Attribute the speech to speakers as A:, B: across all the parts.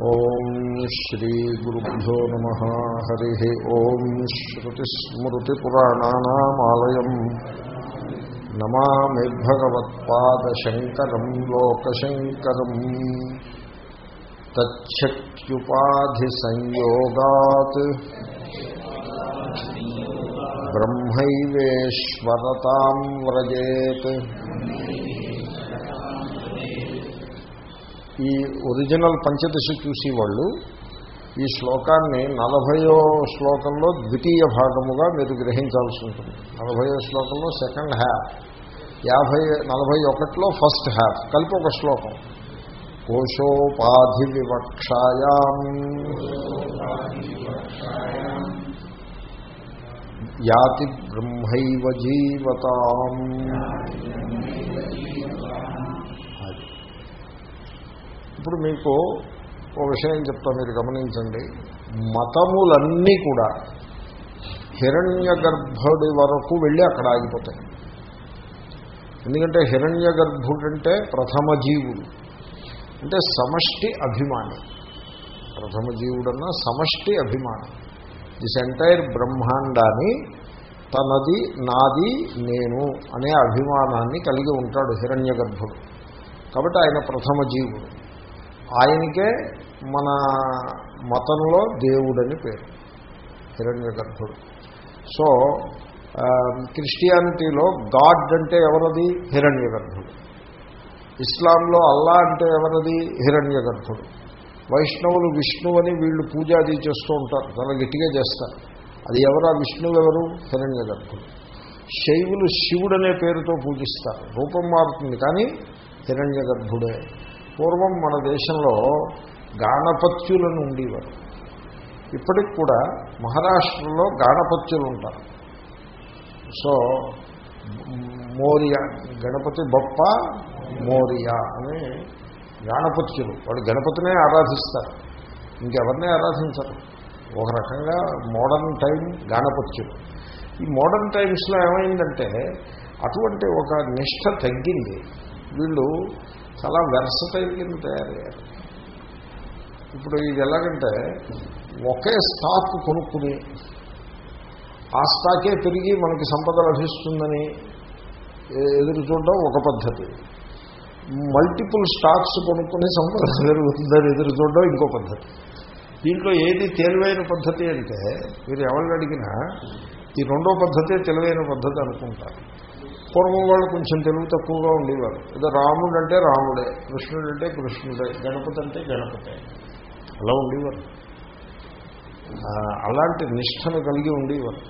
A: ఓం శ్రీగురుభ్యో నమ. హరి ఓం శ్రుతిస్మృతిపురాణానామాలయం. నమామి భగవత్పాదశంకరం లోకశంకరం. తచ్చక్యుపాధిసంయోగాత్ బ్రహ్మైవేశ్వరతాం వ్రజేత్. ఈ ఒరిజినల్ పంచదశ చూసి వాళ్ళు ఈ శ్లోకాన్ని నలభయో శ్లోకంలో ద్వితీయ భాగముగా మీరు గ్రహించాల్సి ఉంటుంది. నలభయో శ్లోకంలో సెకండ్ హ్యాఫ్ యాభై నలభై ఒకటిలో ఫస్ట్ హ్యాఫ్ కలిపి ఒక శ్లోకం. కోశోపాధి వివక్షాయాం యాతి బ్రహ్మైవ జీవతాం. ఇప్పుడు మీకు ఒక విషయం చెప్తా మీరు గమనించండి. మతములన్నీ కూడా హిరణ్య గర్భుడి వరకు వెళ్ళి అక్కడ ఆగిపోతాయి. ఎందుకంటే హిరణ్య గర్భుడంటే ప్రథమ జీవుడు. అంటే సమష్టి అభిమాని. ప్రథమ జీవుడన్న సమష్టి అభిమాని. దిస్ ఎంటైర్ బ్రహ్మాండాన్ని తనది నాది నేను అనే అభిమానాన్ని కలిగి ఉంటాడు హిరణ్య గర్భుడు కాబట్టి ఆయన ప్రథమ జీవుడు. ఆయనకే మన మతంలో దేవుడని పేరు. హిరణ్య గర్భుడు సో క్రిస్టియానిటీలో గాడ్ అంటే ఎవరది? హిరణ్య గర్భుడు ఇస్లాంలో అల్లా అంటే ఎవరది? హిరణ్య గర్భుడు వైష్ణవులు విష్ణువు అని వీళ్ళు పూజ అది చేస్తూ ఉంటారు. చాలా గట్టిగా చేస్తారు. అది ఎవరు? ఆ విష్ణువు ఎవరు? హిరణ్య గర్భుడు శైవులు శివుడు అనే పేరుతో పూజిస్తారు. రూపం మారుతుంది కానీ హిరణ్య గర్భుడే పూర్వం మన దేశంలో గాణపత్యులను ఉండేవారు. ఇప్పటికి కూడా మహారాష్ట్రలో గాణపత్యులు ఉంటారు. సో మోరియా గణపతి బొప్ప మోరియా అని గాణపత్యులు. వాడు గణపతినే ఆరాధిస్తారు. ఇంకెవరినే ఆరాధించరు. ఒక రకంగా మోడర్న్ టైం గాణపత్యులు. ఈ మోడర్న్ టైమ్స్లో ఏమైందంటే అటువంటి ఒక నిష్ట తగ్గింది. వీళ్ళు చాలా వెర్సటైల్ కింద తయారయ్యారు. ఇప్పుడు ఇది ఎలాగంటే ఒకే స్టాక్ కొనుక్కుని ఆ స్టాకే పెరిగి మనకి సంపద లభిస్తుందని ఎదురు చూడడం ఒక పద్ధతి. మల్టిపుల్ స్టాక్స్ కొనుక్కుని సంపద పెరుగుతుందని ఎదురు చూడడం ఇంకో పద్ధతి. దీంట్లో ఏది తెలివైన పద్ధతి అంటే మీరు ఎవరిని అడిగినా ఈ రెండో పద్ధతే తెలివైన పద్ధతి అనుకుంటారు. పూర్వం వాళ్ళు కొంచెం తెలుగు తక్కువగా ఉండేవారు. ఏదో రాముడు అంటే రాముడే కృష్ణుడు అంటే కృష్ణుడే గణపతి అంటే గణపతే. అలా ఉండేవారు. అలాంటి నిష్టను కలిగి ఉండేవారు.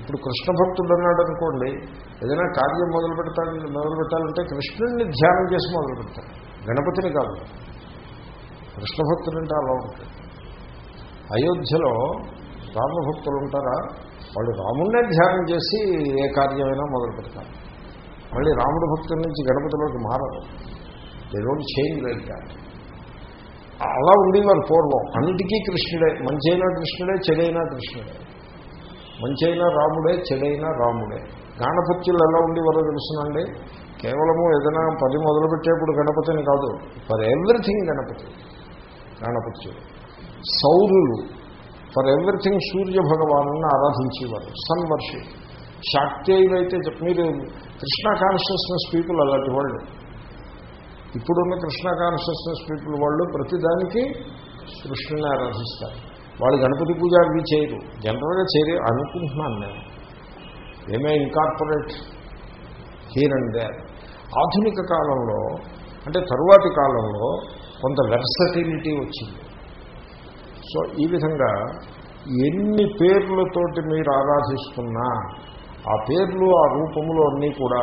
A: ఇప్పుడు కృష్ణ భక్తుడు అన్నాడు అనుకోండి ఏదైనా కార్యం మొదలు పెడతాను మొదలు పెట్టాలంటే కృష్ణుడిని ధ్యానం చేసి మొదలు పెడతాను గణపతిని కాదు. కృష్ణ భక్తుడు అంటే అలా ఉంటుంది అయోధ్యలో రామభక్తులు ఉంటారా? వాళ్ళు రాముణ్ణే ధ్యానం చేసి ఏ కార్యమైనా మొదలు పెడతారు. మళ్ళీ రాముడు భక్తుల నుంచి గణపతిలోకి మారరు. దే డోంట్ చేంజ్ లైక్ అలా ఉండేవారు పూర్వం. అన్నిటికీ కృష్ణుడే. మంచైనా కృష్ణుడే చెడైనా కృష్ణుడే. మంచైనా రాముడే చెడైనా రాముడే. గణపత్యులు ఎలా ఉండేవారో తెలుసునండి. కేవలము ఏదైనా పది మొదలుపెట్టేప్పుడు గణపతిని కాదు. For everything Ganapati. గణపత్యులు సౌరులు. ఫర్ ఎవ్రీథింగ్ సూర్య భగవాను ఆరాధించేవారు. సన్ వర్షిప్ శాక్తేయులైతే మీరు కృష్ణ కాన్షియస్నెస్ పీపుల్ అలాంటి వాళ్ళు. ఇప్పుడున్న కృష్ణ కాన్షియస్నెస్ పీపుల్ వాళ్ళు ప్రతిదానికి కృష్ణుని ఆరాధిస్తారు. వాళ్ళు గణపతి పూజ అవి చేయరు. జనరల్గా చేయరు అనుకుంటున్నాను నేను. ఏమే ఇన్కార్పొరేట్ హీర్ అండ్ దేర్ ఆధునిక కాలంలో అంటే తరువాతి కాలంలో కొంత వెర్సటిలిటీ వచ్చింది. సో ఈ విధంగా ఎన్ని పేర్లతోటి మీరు ఆరాధిస్తున్నా ఆ పేర్లు ఆ రూపములు అన్నీ కూడా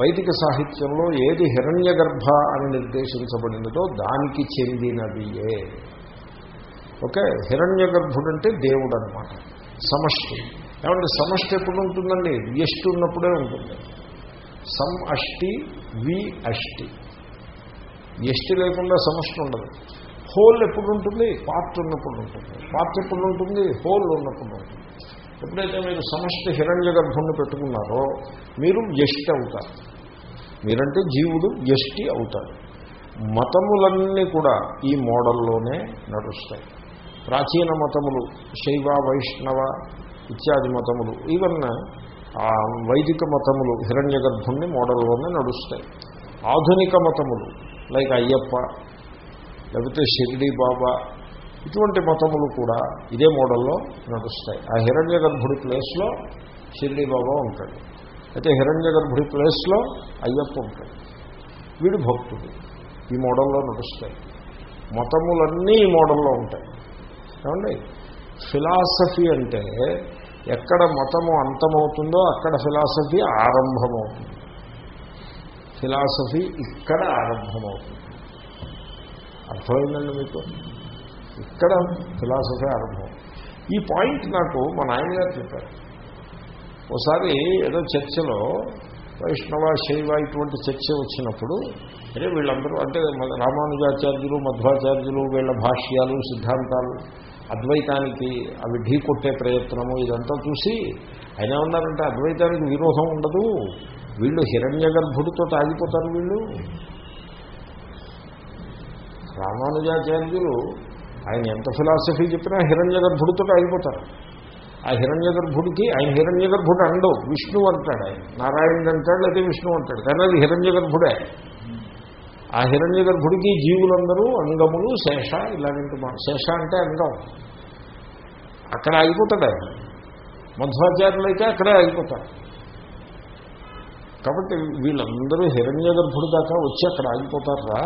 A: వైదిక సాహిత్యంలో ఏది హిరణ్య గర్భ అని నిర్దేశించబడినదో దానికి చెందినవియే ఓకే? హిరణ్య గర్భుడంటే దేవుడు అనమాట సమష్టి. ఏమంటే సమష్టి ఎప్పుడు ఉంటుందండి వ్యష్టి ఉన్నప్పుడే ఉంటుంది. సమ్ అష్టి వి అష్టి. ఎష్టి లేకుండా సమష్టి ఉండదు. హోల్ ఎప్పుడు ఉంటుంది? పార్ట్ ఉన్నప్పుడు ఉంటుంది. పార్ట్ ఎప్పుడు ఉంటుంది? హోల్ ఉన్నప్పుడు ఉంటుంది. ఎప్పుడైతే మీరు సమష్టి హిరణ్య గర్భుణ్ణి పెట్టుకున్నారో మీరు వ్యష్టి అవుతారు. మీరంటే జీవుడు వ్యష్టి అవుతాడు మతములన్నీ కూడా ఈ మోడల్లోనే నడుస్తాయి. ప్రాచీన మతములు శైవ వైష్ణవ ఇత్యాది మతములు ఈవన్ వైదిక మతములు హిరణ్య గర్భుణ్ణి మోడల్లోనే నడుస్తాయి. ఆధునిక మతములు లైక్ అయ్యప్ప లేకపోతే షిరిడి బాబా ఇటువంటి మతములు కూడా ఇదే మోడల్లో నడుస్తాయి. ఆ హిరణ్య గర్భుడి ప్లేస్లో షిరిడి బాబా ఉంటాడు. అయితే హిరణ్య గర్భుడి ప్లేస్లో అయ్యప్ప ఉంటాడు. వీడు భక్తుడు. ఈ మోడల్లో నడుస్తాయి. మతములన్నీ ఈ మోడల్లో ఉంటాయి. ఏమండి? ఫిలాసఫీ అంటే ఎక్కడ మతము అంతమవుతుందో అక్కడ ఫిలాసఫీ ఆరంభమవుతుంది. ఫిలాసఫీ ఇక్కడ ఆరంభమవుతుంది. అర్థమైందండి మీకు? ఇక్కడ ఫిలాసఫీ ఆరంభం. ఈ పాయింట్ నాకు మా నాయనగారు చెప్పారు. ఒకసారి ఏదో చర్చలో వైష్ణవ శైవ ఇటువంటి చర్చ వచ్చినప్పుడు అంటే వీళ్ళందరూ అంటే రామానుజాచార్యులు మధ్వాచార్యులు వీళ్ళ భాష్యాలు సిద్ధాంతాలు అద్వైతానికి అవి ఢీకొట్టే ప్రయత్నము ఇదంతా చూసి ఆయన ఉన్నారంటే అద్వైతానికి విరోధం ఉండదు. వీళ్ళు హిరణ్య గర్భుడితో ఆగిపోతారు వీళ్ళు. రామానుజాచార్యులు ఆయన ఎంత ఫిలాసఫీ చెప్పినా హిరణ్య గర్భుడితో అయిపోతారు. ఆ హిరణ్య గర్భుడికి ఆయన హిరణ్య గర్భుడు అండవు విష్ణు అంటాడు ఆయన. నారాయణుడు అంటాడు లేదా విష్ణువు అంటాడు. కానీ అది హిరణ్య గర్భుడే ఆ హిరణ్య గర్భుడికి జీవులందరూ అంగములు శేష ఇలాంటి శేష అంటే అంగం. అక్కడ ఆగిపోతాడు ఆయన. మధ్వాచార్యులు అయితే అక్కడే ఆగిపోతారు. కాబట్టి వీళ్ళందరూ హిరణ్య గర్భుడు దాకా వచ్చి అక్కడ ఆగిపోతారా?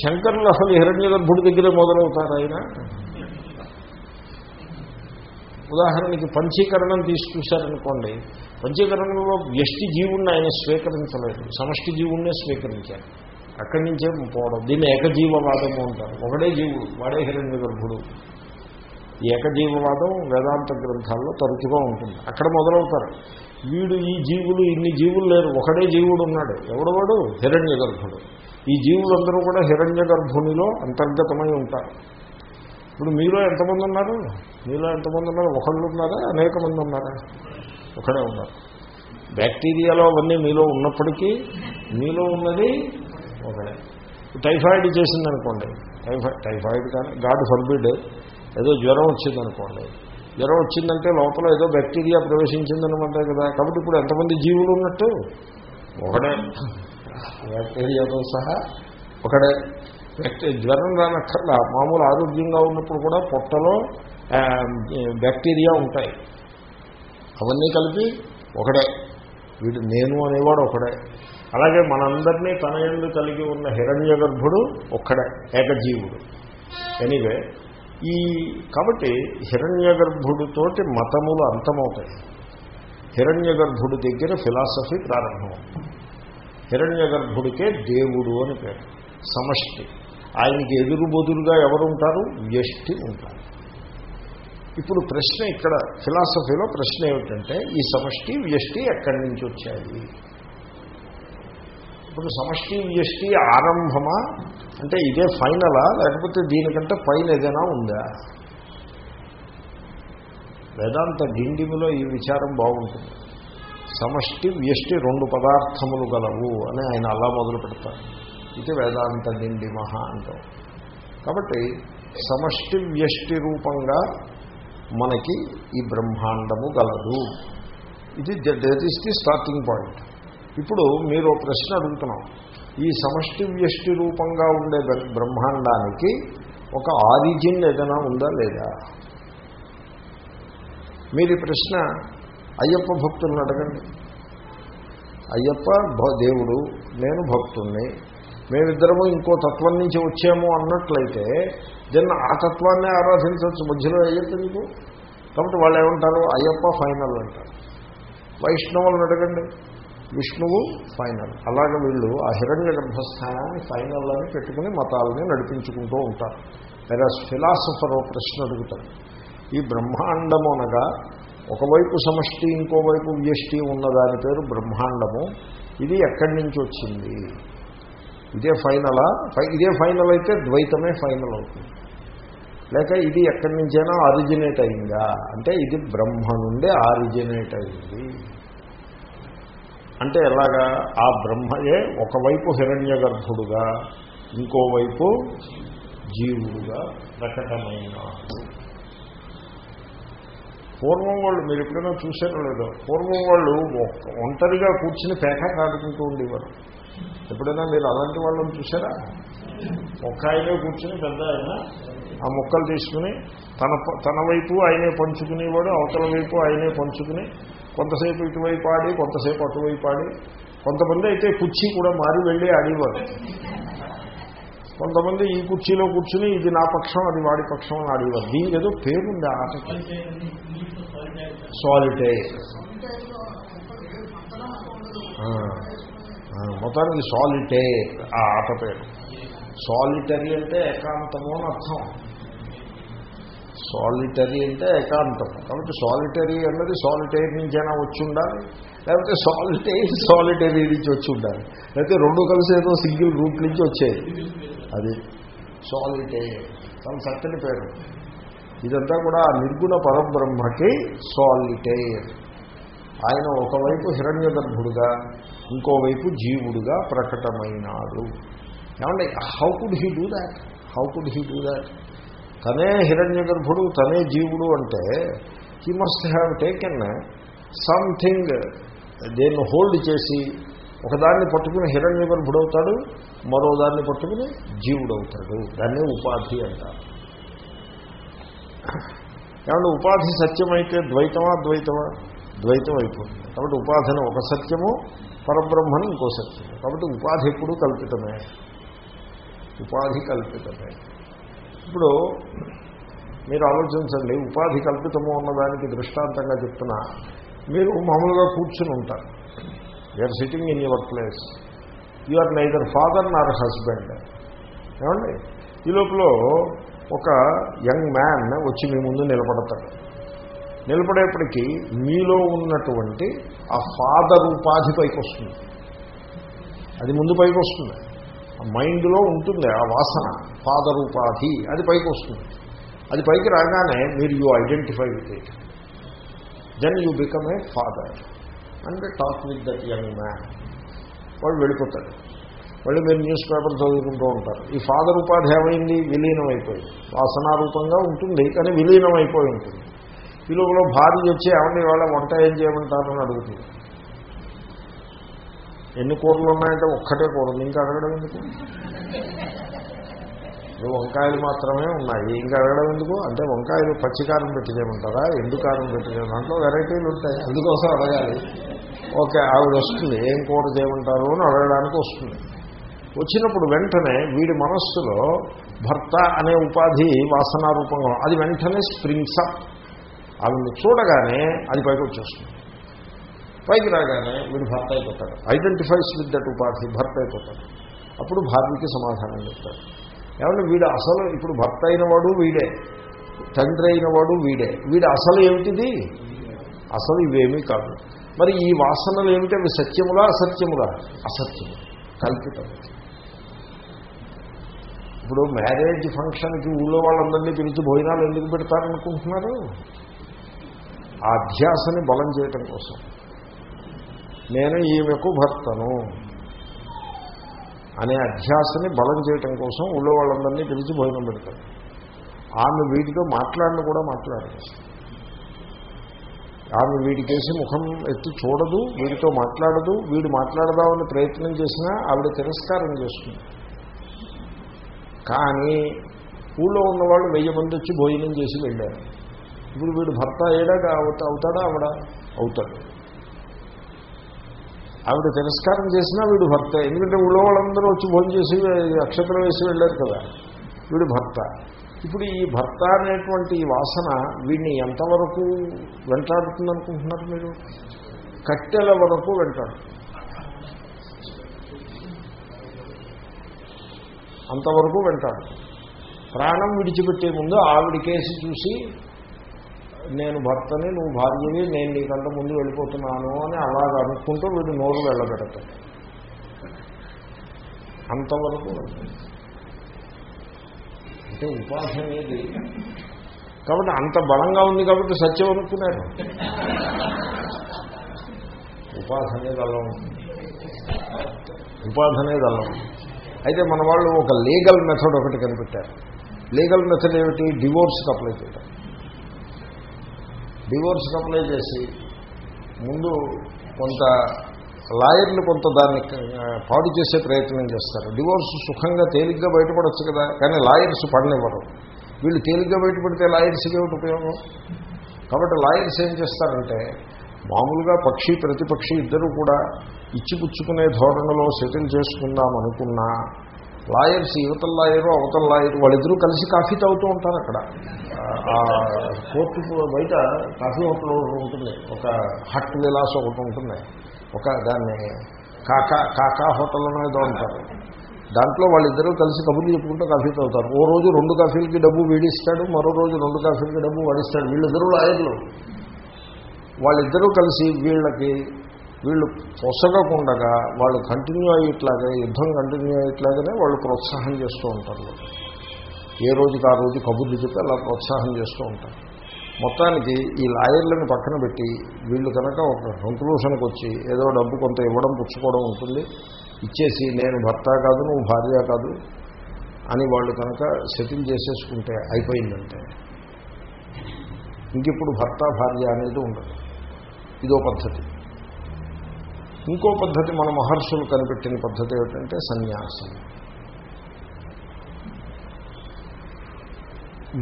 A: శంకరులు అసలు హిరణ్య గర్భుడి దగ్గరే మొదలవుతారు ఆయన? ఉదాహరణకి పంచీకరణం తీసి చూశారనుకోండి పంచీకరణంలో వ్యష్టి జీవుణ్ణి ఆయన స్వీకరించలేదు సమష్టి జీవుణ్ణే స్వీకరించారు. అక్కడి నుంచే పోవడం దీన్ని ఏకజీవవాదము అంటారు. ఒకడే జీవుడు వాడే హిరణ్య గర్భుడు ఈ ఏకజీవవాదం వేదాంత గ్రంథాల్లో తరచుగా ఉంటుంది. అక్కడ మొదలవుతారు. వీడు ఈ జీవులు ఇన్ని జీవులు లేరు ఒకడే జీవుడు ఉన్నాడు ఎవడవాడు హిరణ్య గర్భుడు ఈ జీవులందరూ కూడా హిరణ్య గర్భునిలో అంతర్గతమై ఉంటారు. ఇప్పుడు మీలో ఎంతమంది ఉన్నారు? మీలో ఎంతమంది ఉన్నారు? ఒకళ్ళు ఉన్నారా? అనేక మంది ఉన్నారా? ఒకడే ఉన్నారు. బ్యాక్టీరియాలో అవన్నీ మీలో ఉన్నప్పటికీ మీలో ఉన్నది ఒకడే. టైఫాయిడ్ చేసిందనుకోండి. టైఫాయిడ్ టైఫాయిడ్ కానీ గాడ్ ఫర్బిడ్ ఏదో జ్వరం వచ్చిందనుకోండి. జ్వరం వచ్చిందంటే లోపల ఏదో బ్యాక్టీరియా ప్రవేశించిందనమాట కదా. కాబట్టి ఇప్పుడు ఎంతమంది జీవులు ఉన్నట్టు? ఒకడే. బ్యాక్టీరియాతో సహా ఒకడే జ్వరం రానక్కర్లా మామూలు ఆరోగ్యంగా ఉన్నప్పుడు కూడా పొట్టలో బ్యాక్టీరియా ఉంటాయి. అవన్నీ కలిపి ఒకడే. వీడు నేను అనేవాడు ఒకడే. అలాగే మనందరినీ తన ఎందు కలిగి ఉన్న హిరణ్య గర్భుడు ఒక్కడే ఏకజీవుడు. ఎనివే ఈ కాబట్టి హిరణ్య గర్భుడితోటి మతములు అంతమవుతాయి. హిరణ్య గర్భుడి దగ్గర ఫిలాసఫీ ప్రారంభమవుతుంది. హిరణ్య గర్భుడికే దేవుడు అని పేరు. సమష్టి. ఆయనకి ఎదురు బొదురుగా ఎవరుంటారు? వ్యష్టి ఉంటారు. ఇప్పుడు ప్రశ్న ఇక్కడ ఫిలాసఫీలో ప్రశ్న ఏమిటంటే ఈ సమష్టి వ్యష్టి ఎక్కడి నుంచి వచ్చాయి? ఇప్పుడు సమష్టి వ్యష్టి ఆరంభమా? అంటే ఇదే ఫైనలా? లేకపోతే దీనికంటే పైన ఏదైనా ఉందా? వేదాంత డిండిమిలో ఈ విచారం బాగుంటుంది. సమష్టి వ్యష్టి రెండు పదార్థములు గలవు అని ఆయన అలా మొదలు పెడతారు ఇది వేదాంత డిండిమహ అంటాం. కాబట్టి సమష్టి వ్యష్టి రూపంగా మనకి ఈ బ్రహ్మాండము గలదు. ఇది that is the starting point. ఇప్పుడు మీరు ప్రశ్న అడుగుతున్నాం. ఈ సమష్టి వ్యష్టి రూపంగా ఉండే బ్రహ్మాండానికి ఒక ఆరిజిన్ ఏదైనా ఉందా లేదా? మీరు ప్రశ్న అయ్యప్ప భక్తులను అడగండి. అయ్యప్ప దేవుడు నేను భక్తుణ్ణి మేమిద్దరము ఇంకో తత్వం నుంచి వచ్చాము అన్నట్లయితే దెన్ ఆ తత్వాన్ని ఆరాధించవచ్చు. మధ్యలో అయ్యప్ప నీకు కాబట్టి వాళ్ళు ఏమంటారు? అయ్యప్ప ఫైనల్ అంటారు. వైష్ణవులను అడగండి. విష్ణువు ఫైనల్. అలాగే వీళ్ళు ఆ హిరణ్య గర్భస్థానాన్ని ఫైనల్ అని పెట్టుకుని మతాలని నడిపించుకుంటూ ఉంటారు. వేరే ఫిలాసఫర్ ప్రశ్న అడుగుతారు ఈ బ్రహ్మాండము అనగా ఒకవైపు సమష్టి ఇంకోవైపు వ్యష్టి ఉన్నదాని పేరు బ్రహ్మాండము. ఇది ఎక్కడి నుంచి వచ్చింది? ఇదే ఫైనలా ఇదే ఫైనల్ అయితే ద్వైతమే ఫైనల్ అవుతుంది. లేక ఇది ఎక్కడి నుంచైనా ఆరిజినేట్ అయిందా? అంటే ఇది బ్రహ్మ నుండే ఆరిజినేట్ అయింది. అంటే ఎలాగా? ఆ బ్రహ్మయే ఒకవైపు హిరణ్య గర్భుడుగా ఇంకోవైపు జీవుడుగా ప్రకటమైన పూర్వం వాళ్ళు మీరు ఎప్పుడైనా చూసారో లేదో పూర్వం వాళ్ళు ఒంటరిగా కూర్చుని పేకాట ఆడుకుంటూ ఉండేవారు. ఎప్పుడైనా మీరు అలాంటి వాళ్ళని చూసారా ఒక్క ఆయనే కూర్చుని పెద్ద ఆయన ఆ మొక్కలు తీసుకుని తన తన వైపు ఆయనే పంచుకునేవాడు అవతల వైపు ఆయనే పంచుకుని కొంతసేపు ఇటువైపు ఆడి కొంతసేపు అటువైపు ఆడి కొంతమంది అయితే కుర్చీ కూడా మారి వెళ్ళి ఆడేవారు. కొంతమంది ఈ కుర్చీలో కూర్చుని ఇది నా పక్షం అది వాడి పక్షం అని ఆడేవారు దీనికి ఏదో పేరుంది ఆటకి సాలిటైర్ మొత్తానికి సాలిటైర్ ఆ ఆట పేరు. సాలిటరీ అంటే ఏకాంతము అని అర్థం. సాలిటరీ అంటే ఏకాంతం కాబట్టి సాలిటరీ అన్నది సాలిటైర్ నుంచైనా వచ్చి ఉండాలి. లేకపోతే సాలిటైర్ సాలిటరీ నుంచి వచ్చి ఉండాలి. లేకపోతే రెండు కలిసి ఏదో సింగిల్ రూట్ నుంచి వచ్చేది. అది సాలిటేర్ తన చక్కని పేరు. ఇదంతా కూడా ఆ నిర్గుణ పరబ్రహ్మకి సాలిటేర్ ఆయన ఒకవైపు హిరణ్య గర్భుడుగా ఇంకోవైపు జీవుడుగా ప్రకటమైనాడు. ఏమంటే how could he do that how could he do that తనే హిరణ్య గర్భుడు తనే జీవుడు అంటే he must have taken something దేన్ని హోల్డ్ చేసి ఒకదాన్ని పట్టుకుని హిరణ్య గర్భుడవుతాడు మరో దాన్ని పట్టుకుని జీవుడు అవుతాడు దాన్ని ఉపాధి అంటారు. కాబట్టి ఉపాధి సత్యమైతే ద్వైతమా? ద్వైతమా ద్వైతం అయిపోతుంది కాబట్టి ఉపాధిని ఒక సత్యము పరబ్రహ్మని ఇంకో సత్యము. కాబట్టి ఉపాధి ఎప్పుడు కల్పితమే. ఉపాధి కల్పితమే. ఇప్పుడు మీరు ఆలోచించండి ఉపాధి కల్పితము అన్నదానికి దృష్టాంతంగా చెప్తున్నా. మీరు మామూలుగా కూర్చుని ఉంటారు. You are sitting in your place you are neither father nor husband ఏమండి? ఈ లోపల ఒక యంగ్ మ్యాన్ వచ్చి మీ ముందు నిలబడతాడు. నిలబడేప్పటికీ మీలో ఉన్నటువంటి ఆ ఫాదర్ ఉపాధి పైకి వస్తుంది. అది ముందు పైకి వస్తుంది. ఆ మైండ్లో ఉంటుంది ఆ వాసన ఫాదర్ ఉపాధి అది పైకి వస్తుంది. అది పైకి రాగానే మీరు you identify with it. Then you become a father and talk with that young man వాడు వెళ్ళిపోతాడు మళ్ళీ మీరు న్యూస్ పేపర్ చదువుకుంటూ ఉంటారు. ఈ ఫాదర్ ఉపాధి ఏమైంది విలీనం అయిపోయింది. వాసనారూపంగా ఉంటుంది కానీ విలీనం అయిపోయి ఉంటుంది. ఈ లోపల భార్య వచ్చి ఏమన్నా వాళ్ళ వంట ఏం చేయమంటారని అడుగుతుంది. ఎన్ని కూరలు ఉన్నాయంటే ఒక్కటే కూర ఇంకా అడగడం ఎందుకు? వంకాయలు మాత్రమే ఉన్నాయి. ఇంకా అడగడం ఎందుకు? అంటే వంకాయలు పచ్చికారం పెట్టి చేయమంటారా? ఎండు కారం పెట్టి చేయమంటారా? దాంట్లో వెరైటీలు ఉంటాయి. అందుకోసం అడగాలి. ఓకే ఆవిడ వస్తుంది. ఏం కూర చేయమంటారు అని అడగడానికి వస్తుంది. వచ్చినప్పుడు వెంటనే వీడి మనస్సులో భర్త అనే ఉపాధి వాసనారూపంగా అది వెంటనే స్ప్రింగ్స్ అప్. ఆవిడ్ని చూడగానే అది పైకి వచ్చేస్తుంది. పైకి రాగానే వీడు భర్త అయిపోతాడు. ఐడెంటిఫైస్ విత్ దట్ ఉపాధి భర్త అయిపోతాడు. అప్పుడు భార్యకి సమాధానం చెప్తాడు. ఏమంటే వీడు అసలు ఇప్పుడు భర్త అయినవాడు వీడే తండ్రి అయినవాడు వీడే. వీడు అసలు ఏమిటిది? అసలు ఇవేమీ కాదు. మరి ఈ వాసనలు ఏమిటి? అవి సత్యములా అసత్యములా? అసత్యము. కల్పితం. ఇప్పుడు మ్యారేజ్ ఫంక్షన్కి ఊళ్ళో వాళ్ళందరినీ పిలిచి భోజనాలు ఎందుకు పెడతారనుకుంటున్నారు? ఆ అధ్యాసని బలం చేయటం కోసం. నేను ఈమెకు భర్తను అనే అధ్యాసని బలం చేయటం కోసం ఊళ్ళో వాళ్ళందరినీ పిలిచి భోజనం పెడతారు. ఆమె వీటితో మాట్లాడిన కూడా మాట్లాడదు ఆమె వీడికేసి ముఖం ఎత్తి చూడదు వీడితో మాట్లాడదు వీడు మాట్లాడదామని ప్రయత్నం చేసినా ఆవిడ తిరస్కారం చేస్తుంది. కానీ ఊళ్ళో ఉన్నవాళ్ళు వెయ్యి మంది వచ్చి భోజనం చేసి వెళ్ళారు. ఇప్పుడు వీడు భర్త అయ్యాడా అవుతా అవుతాడా ఆవిడ? అవుతాడు. ఆవిడ తిరస్కారం చేసినా వీడు భర్త ఎందుకంటే ఊళ్ళో వాళ్ళందరూ వచ్చి భోజనం చేసి అక్షతలు వేసి వెళ్ళారు కదా. వీడు భర్త. ఇప్పుడు ఈ భర్త అనేటువంటి ఈ వాసన వీడిని ఎంతవరకు వెంటాడుతుంది అనుకుంటున్నారు మీరు? కట్టెల వరకు వెంటాడు. అంతవరకు వెంటాడు. ప్రాణం విడిచిపెట్టే ముందు ఆవిడ కేసి చూసి నేను భర్తని నువ్వు భార్యని నేను నీకంత ముందు వెళ్ళిపోతున్నాను అని అలాగ అనుకుంటూ వీడు నోరు వెళ్ళబెడతాడు. అంతవరకు వెళ్తాడు. అంటే ఉపాధి అనేది కాబట్టి అంత బలంగా ఉంది కాబట్టి సత్యం అనుకున్నారు. ఉపాధి అనేది అలా ఉంటుంది ఉపాధి అనేది అలా అయితే మన వాళ్ళు ఒక లీగల్ మెథడ్ ఒకటి కనిపెట్టారు. లీగల్ మెథడ్ ఏమిటి? డివోర్స్కి అప్లై చేయడం డివోర్స్కి అప్లై చేసి ముందు కొంత లాయర్లు కొంత దాన్ని పాడు చేసే ప్రయత్నం చేస్తారు. డివోర్స్ సుఖంగా తేలిగ్గా బయటపడవచ్చు కదా కానీ లాయర్స్ పడనివ్వరు. వీళ్ళు తేలిగ్గా బయటపడితే లాయర్స్కి ఏమిటి ఉపయోగం? కాబట్టి లాయర్స్ ఏం చేస్తారంటే మామూలుగా పక్షి ప్రతిపక్షి ఇద్దరూ కూడా ఇచ్చిపుచ్చుకునే ధోరణిలో సెటిల్ చేసుకుందాం అనుకున్నా లాయర్స్ యువతల లాయరు అవతల లాయరు వాళ్ళిద్దరూ కలిసి కాఫీ తాగుతూ ఉంటారు అక్కడ. ఆ కోర్టు బయట కాఫీ హోటల్ ఒకటి ఉంటుంది. ఒక హట్ విలాస్ ఒకటి ఉంటుంది. ఒక దాన్ని కాకా కాకా హోటల్ అనేది ఉంటారు దాంట్లో వాళ్ళిద్దరూ కలిసి కబుర్లు చెప్పుకుంటూ కాఫీ తాగుతారు. ఓ రోజు రెండు కాఫీలకి డబ్బు వీడిస్తాడు మరో రోజు రెండు కాఫీలకి డబ్బు వాడిస్తాడు. వీళ్ళిద్దరూ లాయర్లు. వాళ్ళిద్దరూ కలిసి వీళ్ళకి వీళ్ళు పొసగకుండగా వాళ్ళు కంటిన్యూ అయ్యేట్లాగా యుద్ధం కంటిన్యూ అయ్యేట్లాగానే వాళ్ళు ప్రోత్సాహం చేస్తూ ఉంటారు. ఏ రోజుకి ఆ రోజు కబుర్లు చెప్పి అలా ప్రోత్సాహం చేస్తూ ఉంటారు. మొత్తానికి ఈ లాయర్లను పక్కన పెట్టి వీళ్ళు కనుక ఒక కంక్లూషన్కి వచ్చి ఏదో డబ్బు కొంత ఇవ్వడం పుచ్చుకోవడం ఉంటుంది. ఇచ్చేసి నేను భర్త కాదు నువ్వు భార్య కాదు అని వాళ్ళు కనుక సెటిల్ చేసేసుకుంటే అయిపోయిందంటే ఇంకిప్పుడు భర్త భార్య అనేది ఉండదు. ఇదో పద్ధతి. ఇంకో పద్ధతి మన మహర్షులు కనిపెట్టిన పద్ధతి ఏమిటంటే సన్యాసం.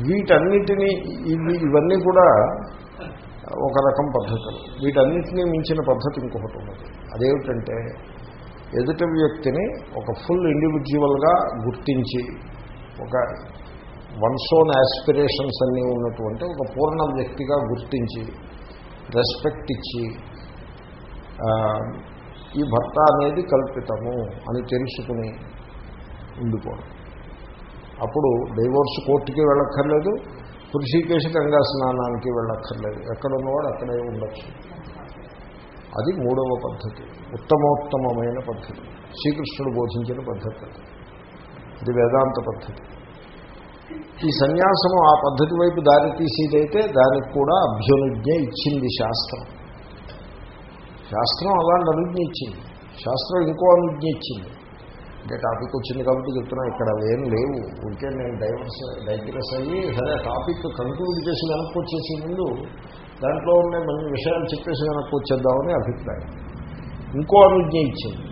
A: వీటన్నిటినీ ఇవి ఇవన్నీ కూడా ఒక రకం పద్ధతులు. వీటన్నిటినీ మించిన పద్ధతి ఇంకొకటి ఉన్నది. అదేమిటంటే ఎదుటి వ్యక్తిని ఒక ఫుల్ ఇండివిజువల్గా గుర్తించి ఒక వన్ సోన్ యాస్పిరేషన్స్ అన్నీ ఉన్నటువంటి ఒక పూర్ణ వ్యక్తిగా గుర్తించి రెస్పెక్ట్ ఇచ్చి ఈ భర్త అనేది కల్పితము అని తెలుసుకుని ఉండిపోవడం. అప్పుడు డైవోర్స్ కోర్టుకి వెళ్ళక్కర్లేదు పురుషికేశ గంగా స్నానానికి వెళ్ళక్కర్లేదు. ఎక్కడ ఉన్నవాడు అక్కడే ఉండొచ్చు. అది మూడవ పద్ధతి ఉత్తమోత్తమమైన పద్ధతి. శ్రీకృష్ణుడు బోధించిన పద్ధతి. ఇది వేదాంత పద్ధతి. ఈ సన్యాసము ఆ పద్ధతి వైపు దారి తీసేదైతే దానికి కూడా అభ్యునుజ్ఞ ఇచ్చింది శాస్త్రం. శాస్త్రం అలాంటి అనుజ్ఞ ఇచ్చింది. శాస్త్రం ఇంకో అనుజ్ఞ ఇచ్చింది. అంటే టాపిక్ వచ్చింది కాబట్టి చెప్తున్నా ఇక్కడ ఏం లేవు. ఉంటే నేను డైవర్స్ డైగ్రెస్ అయ్యి సరే టాపిక్ కంక్లూడ్ చేసి వెనక్కి వచ్చేసే ముందు దాంట్లో ఉండే మంచి విషయాలు చెప్పేసి వెనక్కి వచ్చేద్దామని అభిప్రాయం. ఇంకో అనుజ్ఞ ఇచ్చింది.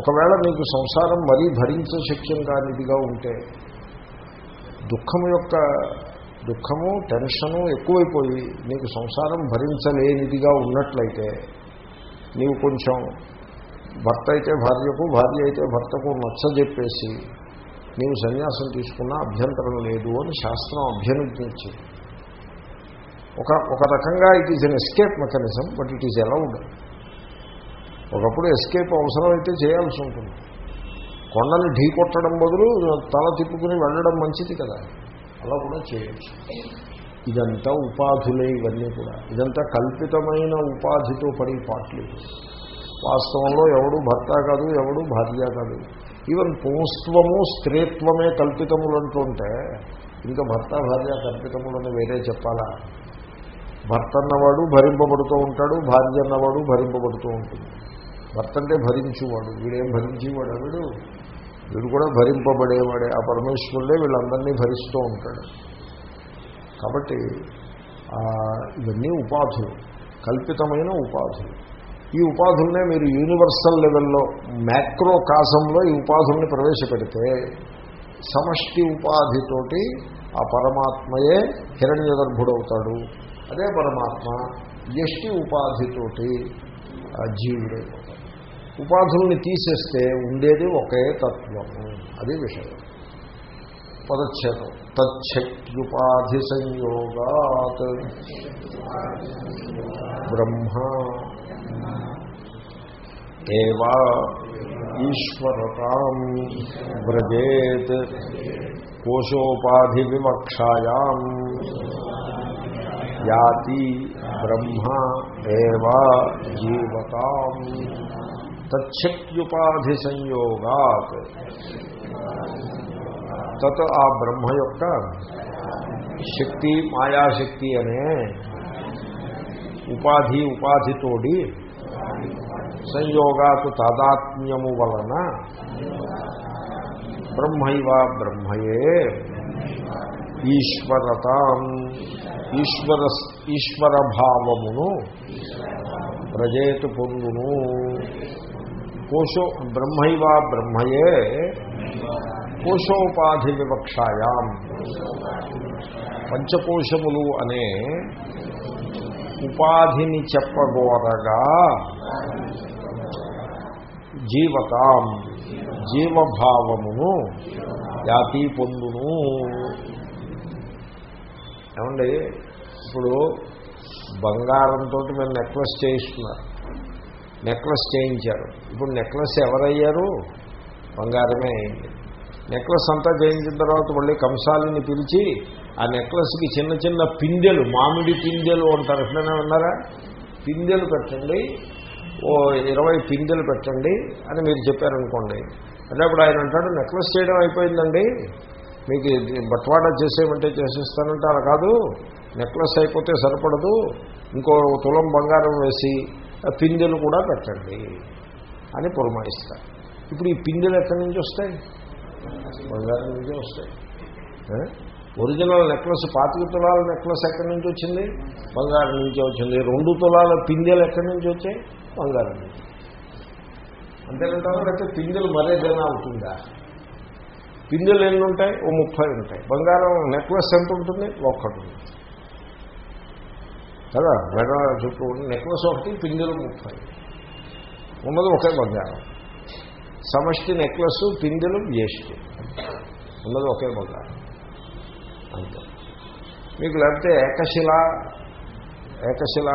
A: ఒకవేళ మీకు సంసారం మరీ భరించే శక్యం కానిదిగా ఉంటే దుఃఖం యొక్క దుఃఖము టెన్షను ఎక్కువైపోయి నీకు సంసారం భరించలేనిదిగా ఉన్నట్లయితే నీవు కొంచెం భర్త అయితే భార్యకు భార్య అయితే భర్తకు నచ్చజెప్పేసి నీవు సన్యాసం తీసుకున్నా అభ్యంతరం లేదు అని శాస్త్రం అభ్యనుజ్ఞించింది. ఒక ఒక రకంగా it is an escape mechanism but it is allowed ఒకప్పుడు ఎస్కేప్ అవసరమైతే చేయాల్సి ఉంటుంది. కొండను ఢీ కొట్టడం బదులు తల తిప్పుకుని వెళ్ళడం మంచిది కదా. అలా కూడా చేయొచ్చు. ఇదంతా ఉపాధులే ఇవన్నీ కూడా. ఇదంతా కల్పితమైన ఉపాధితో పడి పాటలు. వాస్తవంలో ఎవడు భర్త కాదు ఎవడు భార్య కాదు. ఈవెన్ పుంస్త్వము స్త్రీత్వమే కల్పితములు అంటుంటే ఇంకా భర్త భార్య కల్పితములని వేరే చెప్పాలా? భర్త అన్నవాడు భరింపబడుతూ ఉంటాడు భార్య అన్నవాడు భరింపబడుతూ ఉంటుంది. భర్త అంటే భరించేవాడు వీడేం భరించేవాడు వీడు? వీడు కూడా భరింపబడేవాడే ఆ పరమేశ్వరుడే వీళ్ళందరినీ భరిస్తూ ఉంటాడు. కాబట్టి ఇవన్నీ ఉపాధులు కల్పితమైన ఉపాధులు. ఈ ఉపాధుల్నే మీరు యూనివర్సల్ లెవెల్లో మ్యాక్రో కాసంలో ఈ ఉపాధుల్ని ప్రవేశపెడితే సమష్టి ఉపాధితోటి ఆ పరమాత్మయే హిరణ్య గర్భుడవుతాడు. అదే పరమాత్మ ఎష్టి ఉపాధితోటి ఆ జీవుడైపోతాడు ఉపాధుల్ని తీసేస్తే ఉండేది ఒకే తత్వము అది విషయం. పదచ్ఛేదం. తచ్చక్యుపాధి సంయోగాత్ బ్రహ్మ ఏవా ఈశ్వరతాం వ్రజేత్ కోశోపాధి వివక్షాయాం యాతి బ్రహ్మ ఏవా జీవతాం తచ్చక్యుపాధి సంయోగాత్ తత్ ఆ బ్రహ్మ యొక్క శక్తి మాయాశక్తి అనే ఉపాధి ఉపాధితోడి సంయోగాకు తాదాత్మ్యము వలన బ్రహ్మైవ బ్రహ్మయే ఈశ్వరతాం. ఈశ్వర ఈశ్వరభావమును ప్రజేతు పొందును. కోశో బ్రహ్మైవ బ్రహ్మయే కోశోపాధి వివక్షాయాం. పంచకోశములు అనే ఉపాధిని చెప్పగోరగా జీవతాం జీవభావమును జాతి పొందును. ఏమండి? ఇప్పుడు బంగారంతో మేము నెక్లెస్ చేయిస్తున్నారు. నెక్లెస్ చేయించారు. ఇప్పుడు నెక్లెస్ ఎవరయ్యారు? బంగారమే అయింది. నెక్లెస్ అంతా చేయించిన తర్వాత మళ్ళీ కంసాలిని పిలిచి ఆ నెక్లెస్కి చిన్న చిన్న పిందెలు మామిడి పిందెలు అంటారు. ఎప్పుడైనా విన్నారా? పిందెలు పెట్టండి. ఓ ఇరవై పిందెలు పెట్టండి అని మీరు చెప్పారనుకోండి. అంటే అప్పుడు ఆయన అంటాడు నెక్లెస్ చేయడం అయిపోయిందండి. మీకు బట్వాడా చేసేయమంటే చేసేస్తానంటే అలా కాదు. నెక్లెస్ అయిపోతే సరిపడదు. ఇంకో తులం బంగారం వేసి ఆ పిందెలు కూడా పెట్టండి అని పురమాయిస్తారు. ఇప్పుడు ఈ పిందెలు ఎక్కడి నుంచి వస్తాయి? బంగారం నుంచే వస్తాయి. ఒరిజినల్ నెక్లెస్ పాతిక తులాల నెక్లెస్ ఎక్కడి నుంచి వచ్చింది? బంగారం నుంచే వచ్చింది. రెండు తులాల పిందెలు ఎక్కడి నుంచి వచ్చాయి? బంగారం నుంచి అంతేనంటారు లేకపోతే పిందెలు మరేదైనా అవుతుందా పింజలు ఎన్ని ఉంటాయి? ఓ ముప్పై ఉంటాయి. బంగారం నెక్లెస్ ఎంత ఉంటుంది? ఒక్కటి కదా? మెడ చుట్టూ నెక్లెస్ ఒకటి పిందెలు ముప్పై. ఉన్నది ఒకే బంగారం. సమష్టి నెక్లెస్ పిందెలు వేస్ట్ ఉన్నది ఒకే బంగారం. అంతే. మీకు లేకపోతే ఏకశిల ఏకశిల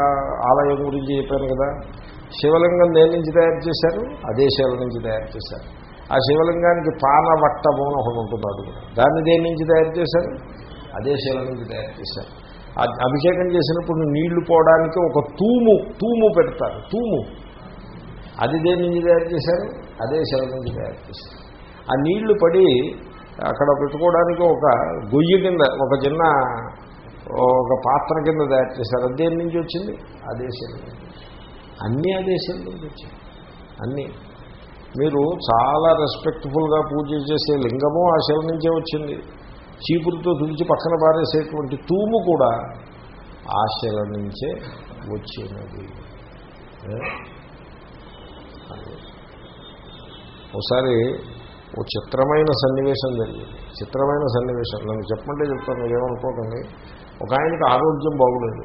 A: ఆలయం గురించి చెప్పాను కదా? శివలింగం దేని నుంచి తయారు చేశారు? అదే శిల నుంచి తయారు చేశారు. ఆ శివలింగానికి పానవట్టము అని ఒకటి ఉంటుంది అది కూడా. దాన్ని దేని నుంచి తయారు చేశారు? అదే శిల నుంచి తయారు చేశారు. అభిషేకం చేసినప్పుడు నీళ్ళు పోవడానికి ఒక తూము తూము పెడతారు తూము. అది దేని నుంచి తయారు చేశారు? అదే శిల నుంచి తయారు చేశారు. ఆ నీళ్ళు పడి అక్కడ పెట్టుకోవడానికి ఒక గొయ్యి కింద ఒక చిన్న ఒక పాత్ర కింద తయారు చేశారు. అది దేని నుంచి వచ్చింది? అదే శిల నుంచి. అన్నీ అదే శిల వచ్చాయి అన్నీ. మీరు చాలా రెస్పెక్ట్ఫుల్గా పూజ చేసే లింగము ఆ శివ నుంచే వచ్చింది. చీపురుతో తుడిచి పక్కన పారేసేటువంటి తూము కూడా ఆ శిల నుంచే వచ్చినది. ఒకసారి ఓ చిత్రమైన సన్నివేశం జరిగింది. చిత్రమైన సన్నివేశం. నన్ను చెప్పమంటే చెప్తాను మీరేమనుకోకండి. ఒక ఆయనకి ఆరోగ్యం బాగులేదు.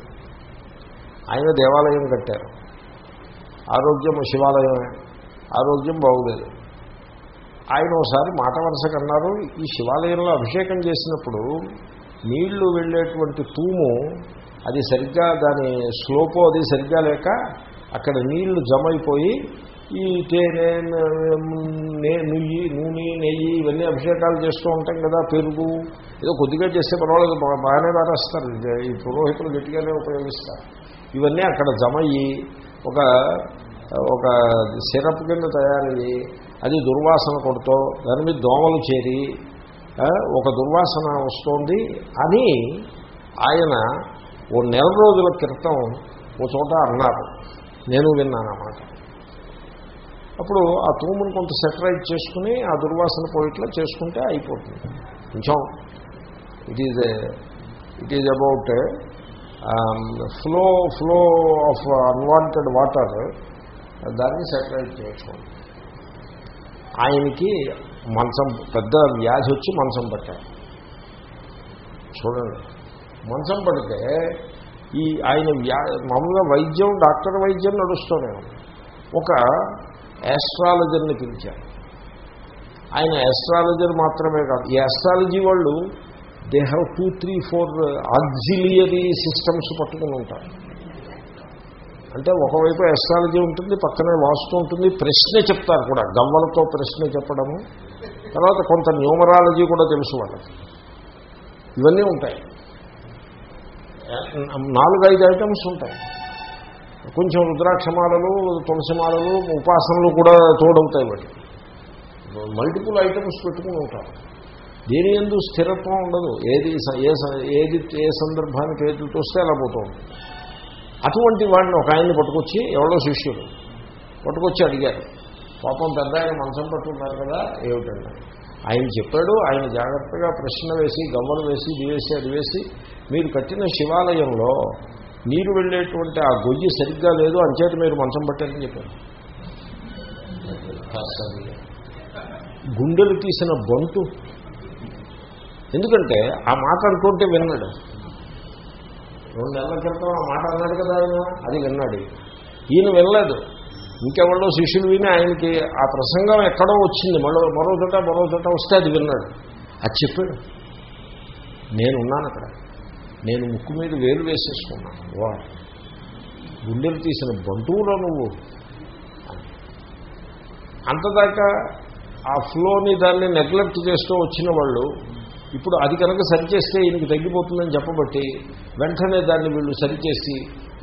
A: ఆయన దేవాలయం కట్టారు. ఆరోగ్యం శివాలయమే. ఆరోగ్యం బాగులేదు. ఆయన ఒకసారి మాట వరుసకన్నారు ఈ శివాలయంలో అభిషేకం చేసినప్పుడు నీళ్ళు వెళ్ళేటువంటి తూము అది సరిగ్గా దాని స్లోపో అది సరిగ్గా లేక అక్కడ నీళ్ళు జమైపోయి ఈ తేనె నుయ్యి నూనె నెయ్యి ఇవన్నీ అభిషేకాలు చేస్తూ ఉంటాం కదా పెరుగు. ఏదో కొద్దిగా చేస్తే పర్వాలేదు బాగానే పారేస్తారు. ఈ పురోహితులు గట్టిగానే ఉపయోగిస్తారు. ఇవన్నీ అక్కడ జమయ్యి ఒక ఒక సిరప్ కింద తయారయ్యి అది దుర్వాసన కొడుతో దాని మీద దోమలు చేరి ఒక దుర్వాసన వస్తోంది అని ఆయన ఓ నెల రోజుల క్రితం ఓ చోట అన్నారు. నేను విన్నాను అన్నమాట అప్పుడు ఆ తూమును కొంత సెటరైజ్ చేసుకుని ఆ దుర్వాసన పోయిట్లా చేసుకుంటే అయిపోతుంది. కొంచెం it is it is about flow flow of unwanted water దాన్ని సెటరేట్ చేసుకోండి ఆయనకి మంచం పెద్ద వ్యాధి వచ్చి మంచం పట్టారు చూడండి. మంచం పడితే ఈ ఆయన వ్యా మామూలుగా వైద్యం డాక్టర్ వైద్యం నడుస్తూనే ఒక యాస్ట్రాలజర్ని పిలిచారు ఆయన యాస్ట్రాలజర్ మాత్రమే కాదు ఈ యాస్ట్రాలజీ వాళ్ళు they have two three four auxiliary systems పట్టుకుని ఉంటారు. అంటే ఒకవైపు ఎస్ట్రాలజీ ఉంటుంది పక్కనే వాస్తు ఉంటుంది ప్రశ్న చెప్తారు కూడా గవ్వలతో ప్రశ్న చెప్పడము. తర్వాత కొంత న్యూమరాలజీ కూడా తెలుసు వాళ్ళకి. ఇవన్నీ ఉంటాయి. నాలుగైదు ఐటమ్స్ ఉంటాయి. కొంచెం రుద్రాక్షమాలలు తులసిమాలలు ఉపాసనలు కూడా తోడవుతాయి వాటి మల్టిపుల్ ఐటమ్స్ పెట్టుకుని ఉంటారు. దేని ఎందు స్థిరత్వం ఉండదు. ఏది ఏ ఏది ఏ సందర్భానికి ఏది తోస్తే అలా పోతూ ఉంటుంది. అటువంటి వాడిని ఒక ఆయన్ని పట్టుకొచ్చి ఎవరో శిష్యుడు పట్టుకొచ్చి అడిగారు పాపం పెద్ద ఆయన మంచం పట్టుకున్నారు కదా ఏమిటండి ఆయన చెప్పాడు ఆయన జాగ్రత్తగా ప్రశ్న వేసి గవ్వలు వేసి ఇది వేసి అది వేసి మీరు కట్టిన శివాలయంలో నీరు వెళ్ళేటువంటి ఆ గొయ్యి సరిగ్గా లేదు అంచేత మీరు మంచం పట్టారని చెప్పారు గుండెలు తీసిన బొంటు ఎందుకంటే ఆ మాట అనుకుంటే విన్నాడు. రెండు నెలల క్రితం ఆ మాట అన్నాడు కదా ఆయన? అది విన్నాడు. ఈయన వినలేదు. ఇంకెవరో శిష్యులు విని ఆయనకి ఆ ప్రసంగం ఎక్కడో వచ్చింది. మరో మరో చోట మరో చోట వస్తే అది విన్నాడు. అది చెప్పాడు. నేనున్నాను అక్కడ. నేను ముక్కు మీద వేలు వేసేసుకున్నాను. వా. గుండెలు తీసిన బంటువులో నువ్వు. అంతదాకా ఆ ఫ్లోని దాన్ని నెగ్లెక్ట్ చేస్తూ వచ్చిన వాళ్ళు ఇప్పుడు అది కనుక సరిచేస్తే ఈయనకి తగ్గిపోతుందని చెప్పబట్టి వెంటనే దాన్ని వీళ్ళు సరిచేసి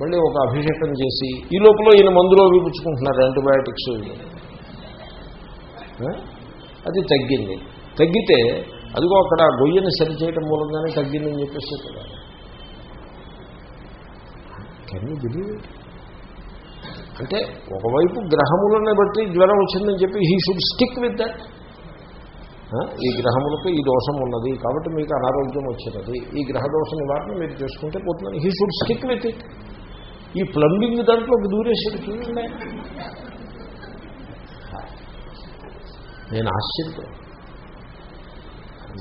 A: మళ్ళీ ఒక అభిషేకం చేసి ఈ లోపల ఈయన మందులో విపుచ్చుకుంటున్నారు యాంటీబయాటిక్స్. అది తగ్గింది. తగ్గితే అదిగో అక్కడ గొయ్యని సరిచేయడం మూలంగానే తగ్గిందని చెప్పేసి కదా కెన్ యూ బిలీవ్ అంటే ఒకవైపు గ్రహములను బట్టి జ్వరం వచ్చిందని చెప్పి he should stick with that ఈ గ్రహములకు ఈ దోషం ఉన్నది. కాబట్టి మీకు అనారోగ్యం వచ్చినది. ఈ గ్రహ దోష నివారణ మీరు చేసుకుంటే పోతుందని he should stick with it ఈ ప్లంబింగ్ దాంట్లో దూరేసాడు చూడండి. నేను ఆశ్చర్యపోయాను.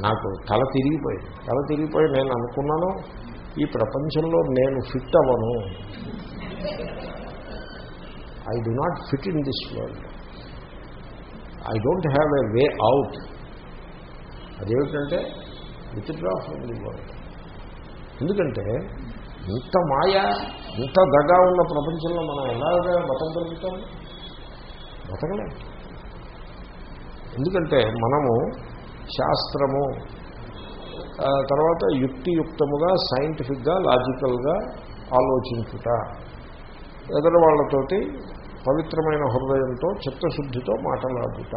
A: నాకు తల తిరిగిపోయింది. తల తిరిగిపోయి నేను అనుకున్నాను ఈ ప్రపంచంలో నేను ఫిట్ అవ్వను. I do not fit in this world I don't have a way out అదేమిటంటే విత్డ్రా ఫ్రమ్ ది వరల్డ్ ఎందుకంటే ఇంత మాయ ఇంత దగా ఉన్న ప్రపంచంలో మనం ఎలాగా బతకగలుగుతాం బతకలేం ఎందుకంటే మనము శాస్త్రము తర్వాత యుక్తియుక్తముగా సైంటిఫిక్గా లాజికల్గా ఆలోచించుట. ఎదురు వాళ్ళతోటి పవిత్రమైన హృదయంతో చిత్తశుద్ధితో మాట్లాడుట.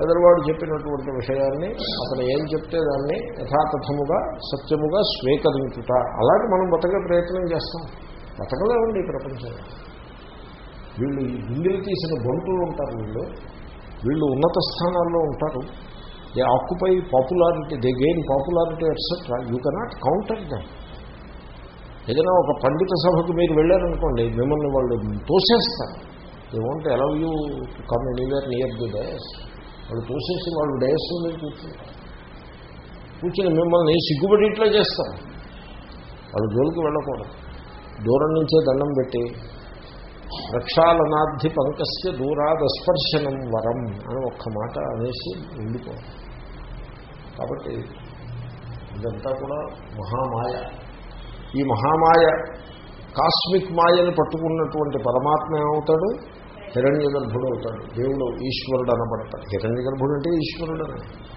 A: ఎదరవాడు చెప్పినటువంటి విషయాన్ని అతను ఏం చెప్తే దాన్ని యథాతథముగా సత్యముగా స్వీకరించుట. అలాగే మనం బతకే ప్రయత్నం చేస్తాం. బతకలేమండి ఈ ప్రపంచంలో వీళ్ళు ఈ తీసిన బంటులు ఉంటారు వీళ్ళు. వీళ్ళు ఉన్నత స్థానాల్లో ఉంటారు. They occupy popularity they gain popularity etcetera you cannot counter them ఏదైనా ఒక పండిత సభకు మీరు వెళ్ళారనుకోండి మిమ్మల్ని వాళ్ళు తోసేస్తారు. They want allow you to come anywhere near the dais వాళ్ళు తోసేసి వాళ్ళు డయస్ మీద కూర్చుంటారు కూర్చుని మిమ్మల్ని సిగ్గుపడి ఇట్లా చేస్తారు వాళ్ళు జోలికి వెళ్ళకూడదు. దూరం నుంచే దండం పెట్టి రక్షాలనాద్ధి పంకస్య దూరాదస్పర్శనం వరం అని ఒక్క మాట అనేసి ఉండిపోవాలి కాబట్టి ఇదంతా కూడా మహామాయ. ఈ మహామాయ కాస్మిక్ మాయని పట్టుకున్నటువంటి పరమాత్మ ఏమవుతాడు? హిరణ్య గర్భుడు అవుతాడు. దేవుడు ఈశ్వరుడు అనబడతాడు హిరణ్య గర్భుడు అంటే ఈశ్వరుడు అని.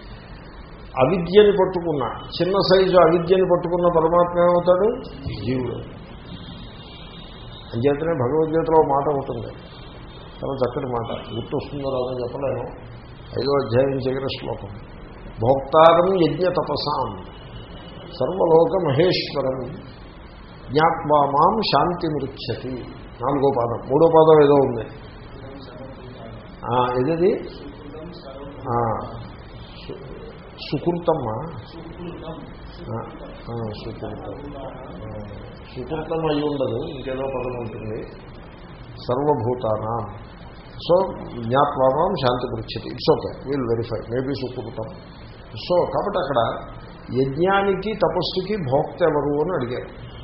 A: అవిద్యని పట్టుకున్న చిన్న సైజు అవిద్యని పట్టుకున్న పరమాత్మ ఏమవుతాడు? జీవుడు. అంచేతనే భగవద్గీతలో మాట అవుతుంది చాలా చక్కటి మాట. గుర్తు వస్తుందో రాదో చెప్పలేను. ఐదో అధ్యాయం చివరి శ్లోకం. భోక్తారం యజ్ఞ తపసాం. సర్వలోక మహేశ్వరం జ్ఞాత్వా మాం శాంతి మృచ్చతి నాలుగో పాదం. మూడో పాదం ఏదో ఉంది. ఏదది? సు- సుకృతమ్మా? సుకృతం సుకృతం. అయి ఉండదు ఇంకేదో పదం ఉంటుంది. సర్వభూతానా. సో జ్ఞాత్వామం శాంతి పృచ్చతి it's okay will verify maybe సుకృతం. సో కాబట్టి అక్కడ యజ్ఞానికి తపస్సుకి భోక్త ఎవరు అని అడిగారు.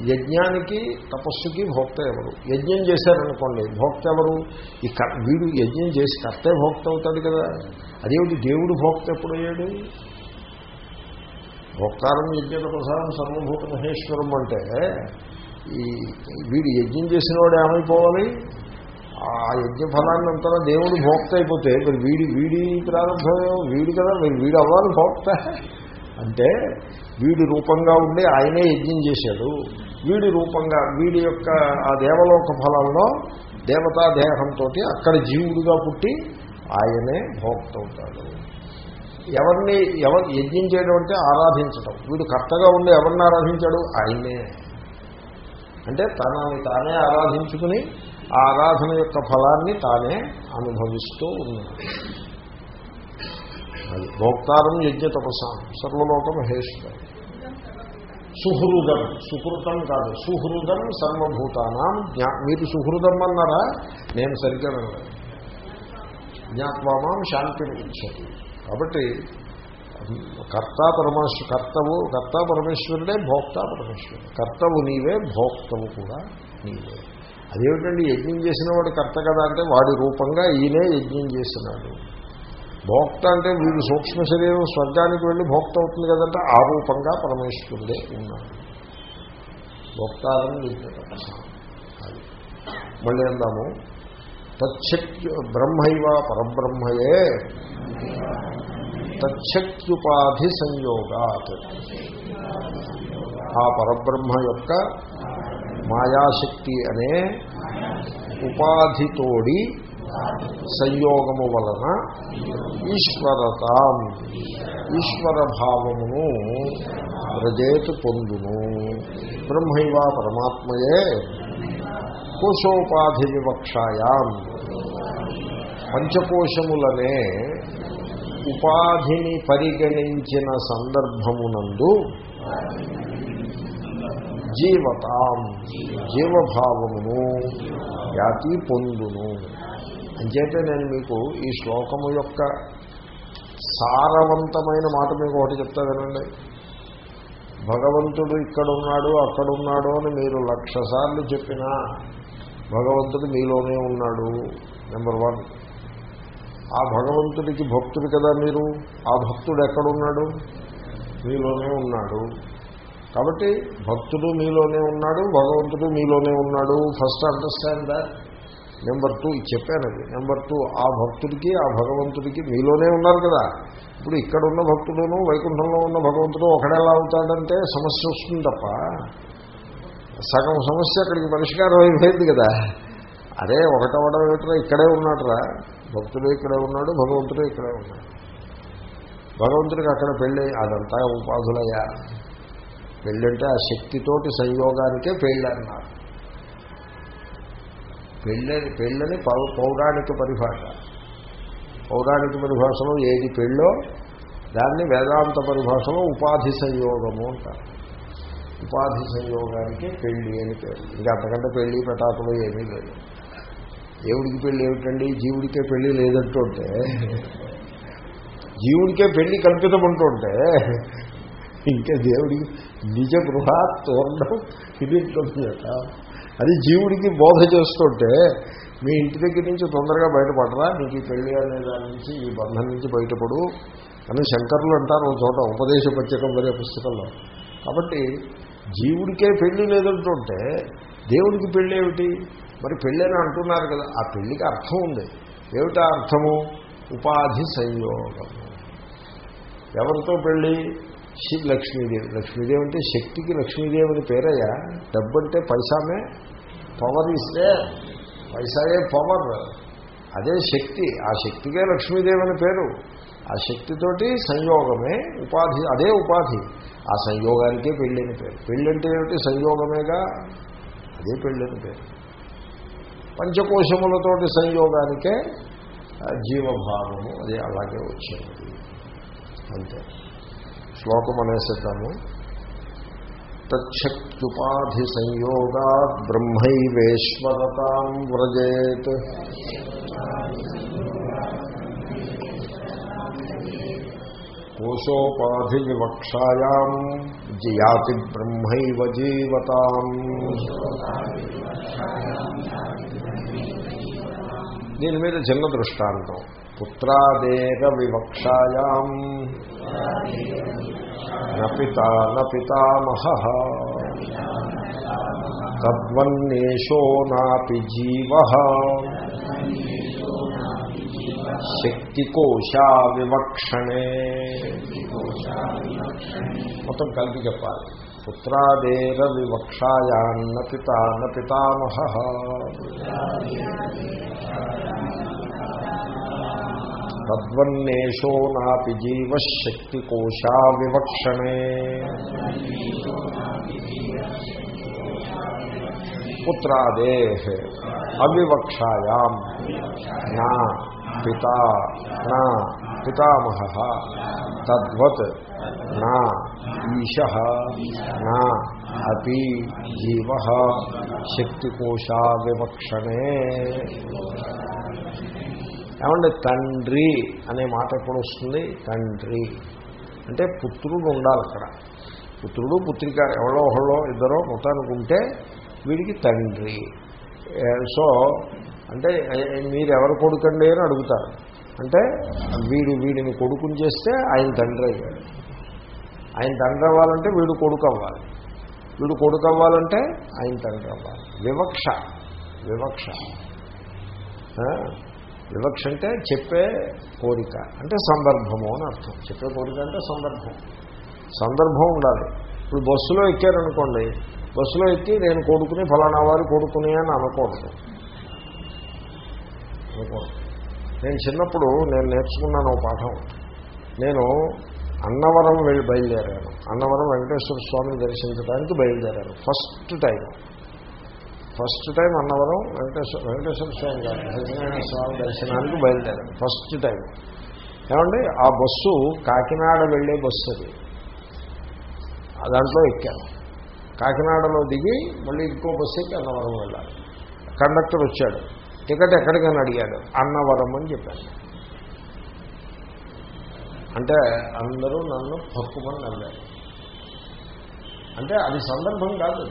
A: యజ్ఞానికి తపస్సుకి భోక్త ఎవరు? యజ్ఞం చేశారనుకోండి భోక్త ఎవరు? ఈ క- వీడు యజ్ఞం చేసి కర్తే భోక్త అవుతాడు కదా. అదేమిటి? దేవుడు భోక్త ఎప్పుడయ్యాడు? భోక్తారం యజ్ఞ ప్రసారం సర్వభూత మహేశ్వరం అంటే ఈ వీడు యజ్ఞం చేసిన వాడు ఏమైపోవాలి? ఆ యజ్ఞ ఫలాన్ని అంతా దేవుడు భోక్త అయిపోతే మరి వీడి వీడి ప్రారంభం వీడు కదా మరి వీడు అవ్వాలి భోక్త? అంటే వీడి రూపంగా ఉండి ఆయనే యజ్ఞం చేశాడు. వీడి రూపంగా వీడి యొక్క ఆ దేవలోక ఫలంలో దేవతా దేహంతో అక్కడ జీవుడుగా పుట్టి ఆయనే భోక్త అవుతాడు ఎవరిని ఎవరు యజ్ఞం చేయడం అంటే ఆరాధించడం వీడు కర్తగా ఉండి ఎవరిని ఆరాధించాడు? ఆయనే. అంటే తనని తానే ఆరాధించుకుని ఆ ఆరాధన యొక్క ఫలాన్ని తానే అనుభవిస్తూ ఉన్నాడు. అది భోక్తారం యజ్ఞ తపసాం సర్వలోకం హేష్ట సుహృదం సుహృతం కాదు సుహృదం సర్వభూతానం జ్ఞా మీరు సుహృదం అన్నారా? నేను సరిగ్గా వినలేదు. జ్ఞాత్వామాం శాంతిని ఇచ్చేది. కాబట్టి కర్త పరమేశ్వరు కర్తవు కర్త పరమేశ్వరుడే భోక్త పరమేశ్వరుడు. కర్తవు నీవే భోక్తవు కూడా నీవే. అదేమిటండి యజ్ఞం చేసిన వాడు కర్త కదా అంటే వాడి రూపంగా ఈయనే యజ్ఞం చేసినాడు. భోక్త అంటే వీడు సూక్ష్మ శరీరం స్వర్గానికి వెళ్ళి భోక్త అవుతుంది కదంటే ఆ రూపంగా పరమేశ్వరుడే ఉన్నాడు. భోక్తాలను మళ్ళీ అందాము. తచ్చక్యు బ్రహ్మైవ పరబ్రహ్మయే తచ్చక్యుపాధి సంయోగాత్. ఆ పరబ్రహ్మ యొక్క మాయాశక్తి అనే ఉపాధితోడి సంయోగము వలన ఈశ్వరతాం ఈశ్వర భావమును ప్రజేతు పొందును. బ్రహ్మైవ పరమాత్మయే కోశోపాధి వివక్షాయాం. పంచకోశములనే ఉపాధిని పరిగణించిన సందర్భమునందు జీవతాం జీవభావమును యాతి పొందును. అంచేతే నేను మీకు ఈ శ్లోకము యొక్క సారవంతమైన మాట మీకు ఒకటి చెప్తా వినండి. భగవంతుడు ఇక్కడున్నాడు అక్కడున్నాడు అని మీరు లక్ష సార్లు చెప్పినా భగవంతుడు మీలోనే ఉన్నాడు నెంబర్ వన్. ఆ భగవంతుడికి భక్తుడు కదా మీరు? ఆ భక్తుడు ఎక్కడున్నాడు? మీలోనే ఉన్నాడు. కాబట్టి భక్తుడు మీలోనే ఉన్నాడు భగవంతుడు మీలోనే ఉన్నాడు. First understand that number two చెప్పాను అది. నెంబర్ టూ ఆ భక్తుడికి ఆ భగవంతుడికి మీలోనే ఉన్నారు కదా. ఇప్పుడు ఇక్కడ ఉన్న భక్తుడును వైకుంఠంలో ఉన్న భగవంతుడు ఒకడెలా అవుతాడంటే సమస్య వస్తుంది తప్ప సగం సమస్య అక్కడికి పరిష్కారం అయిపోయింది కదా. అరే ఒకటవడం ఏమిట్రా? ఇక్కడే ఉన్నాడురా. భక్తుడు ఇక్కడే ఉన్నాడు భగవంతుడు ఇక్కడే ఉన్నాడు. భగవంతుడికి అక్కడ పెళ్ళి అదంతా ఉపాధులయ్యా. పెళ్ళంటే ఆ శక్తితోటి సంయోగానికే పెళ్ళి అన్నారు పెళ్ళని పెళ్ళని పౌరాణిక పరిభాష. పౌరాణిక పరిభాషలో ఏది పెళ్ళో దాన్ని వేదాంత పరిభాషలో ఉపాధి సంయోగము అంటారు. ఉపాధి సంయోగానికి పెళ్ళి అని పేరు. ఇంకా అంతకంటే పెళ్ళి పటాకులు ఏమీ లేదు. దేవుడికి పెళ్ళి ఏమిటండి? జీవుడికే పెళ్ళి లేదంటుంటే జీవుడికే పెళ్ళి కల్పితమంటుంటే ఇంకా దేవుడికి నిజ గృహాత్ తోరణం ఇది అది జీవుడికి బోధ చేస్తుంటే మీ ఇంటి దగ్గర నుంచి తొందరగా బయటపడరా నీకు ఈ పెళ్ళి అనే దాని నుంచి ఈ బంధం నుంచి బయటపడు అని శంకర్లు అంటారు ఒక చోట ఉపదేశ పత్రికం వరే పుస్తకంలో. కాబట్టి జీవుడికే పెళ్ళి లేదంటుంటే దేవుడికి పెళ్ళి ఏమిటి? మరి పెళ్ళని అంటున్నారు కదా ఆ పెళ్ళికి అర్థం ఉంది. ఏమిటా అర్థము? ఉపాధి సంయోగము. ఎవరితో పెళ్ళి లక్ష్మీదేవి. లక్ష్మీదేవి అంటే శక్తికి లక్ష్మీదేవి అని పేరయ్యా. డబ్బు అంటే పైసామే పవర్ ఇస్తే పైసాయే పవర్ అదే శక్తి. ఆ శక్తికే లక్ష్మీదేవి అని పేరు. ఆ శక్తితోటి సంయోగమే ఉపాధి అదే ఉపాధి. ఆ సంయోగానికే పెళ్ళని పేరు. పెళ్ళంటే ఏమిటి? సంయోగమేగా? అదే పెళ్ళని పేరు. పంచకోశములతోటి సంయోగానికే జీవభావము. అదే అలాగే వచ్చింది. అంతే. శ్లోకం అనేసిద్దాము. తచ్చక్తుపాధి సంయోగా బ్రహ్మైవేశ్వరతాం వ్రజేత్. కోశోపాధి వివక్షాయాం జయాతి బ్రహ్మైవ జీవతాం. దీని మీద చిన్న దృష్టాంతం. పుత్రాదేక వివక్షాయాం. నపిత నపితామహ తద్వన్నేషో నాపి జీవ శక్తికోశా వివక్షణే మొత్తం కలిపి చెప్పాలి. పుత్రాదేర వివక్షాయాన్న పిత పితామహ తద్వన్నేషో నాపి జీవశక్తికోశా వివక్షణే పుత్రాదే అవివక్షాయాం నా పిత నా పితామహ తద్వత్ నా ఈశ నా అపి జీవ శక్తికోశా వివక్షణే ఏమంటే తండ్రి అనే మాట ఎప్పుడు వస్తుంది? తండ్రి. అంటే పుత్రుడు ఉండాలి అక్కడ. పుత్రుడు పుత్రిక ఎవరో ఒకళ్ళో ఇద్దరో మొత్తానికి ఉంటే వీడికి తండ్రి. సో అంటే మీరు ఎవరు కొడుకండి అని అడుగుతారు. అంటే వీడు వీడిని కొడుకుని చేస్తే ఆయన తండ్రి అయ్యాడు. ఆయన తండ్రి అవ్వాలంటే వీడు కొడుకు అవ్వాలి. వీడు కొడుకు అవ్వాలంటే ఆయన తండ్రి అవ్వాలి. వివక్ష. వివక్ష. వివక్ష అంటే చెప్పే కోరిక అంటే సందర్భము అని అర్థం. చెప్పే కోరిక అంటే సందర్భం. సందర్భం ఉండాలి. ఇప్పుడు బస్సులో ఎక్కారనుకోండి బస్సులో ఎక్కి నేను కొడుకుని ఫలానా వారు కొడుకుని అని అనకూడదు. అనుకోండి నేను చిన్నప్పుడు నేను నేర్చుకున్నాను ఒక పాఠం. నేను అన్నవరం వెళ్ళి బయలుదేరాను. అన్నవరం వెంకటేశ్వర స్వామిని దర్శించడానికి బయలుదేరాను first time. First time Annavaram Venkateswara Venkateswara Swami garu Satyanarayana Swami దర్శనానికి బయలుదేరారు ఫస్ట్ టైం. ఏమండి ఆ బస్సు కాకినాడ వెళ్ళే బస్సు అది. దాంట్లో ఎక్కాను కాకినాడలో దిగి మళ్ళీ ఇంకో బస్సు ఎక్కి అన్నవరం వెళ్ళాలి. కండక్టర్ వచ్చాడు. టికెట్ ఎక్కడికని అడిగాడు. అన్నవరం అని చెప్పాను అంటే అందరూ నన్ను పక్కుమని నవ్వారు అంటే అది సందర్భం కాదు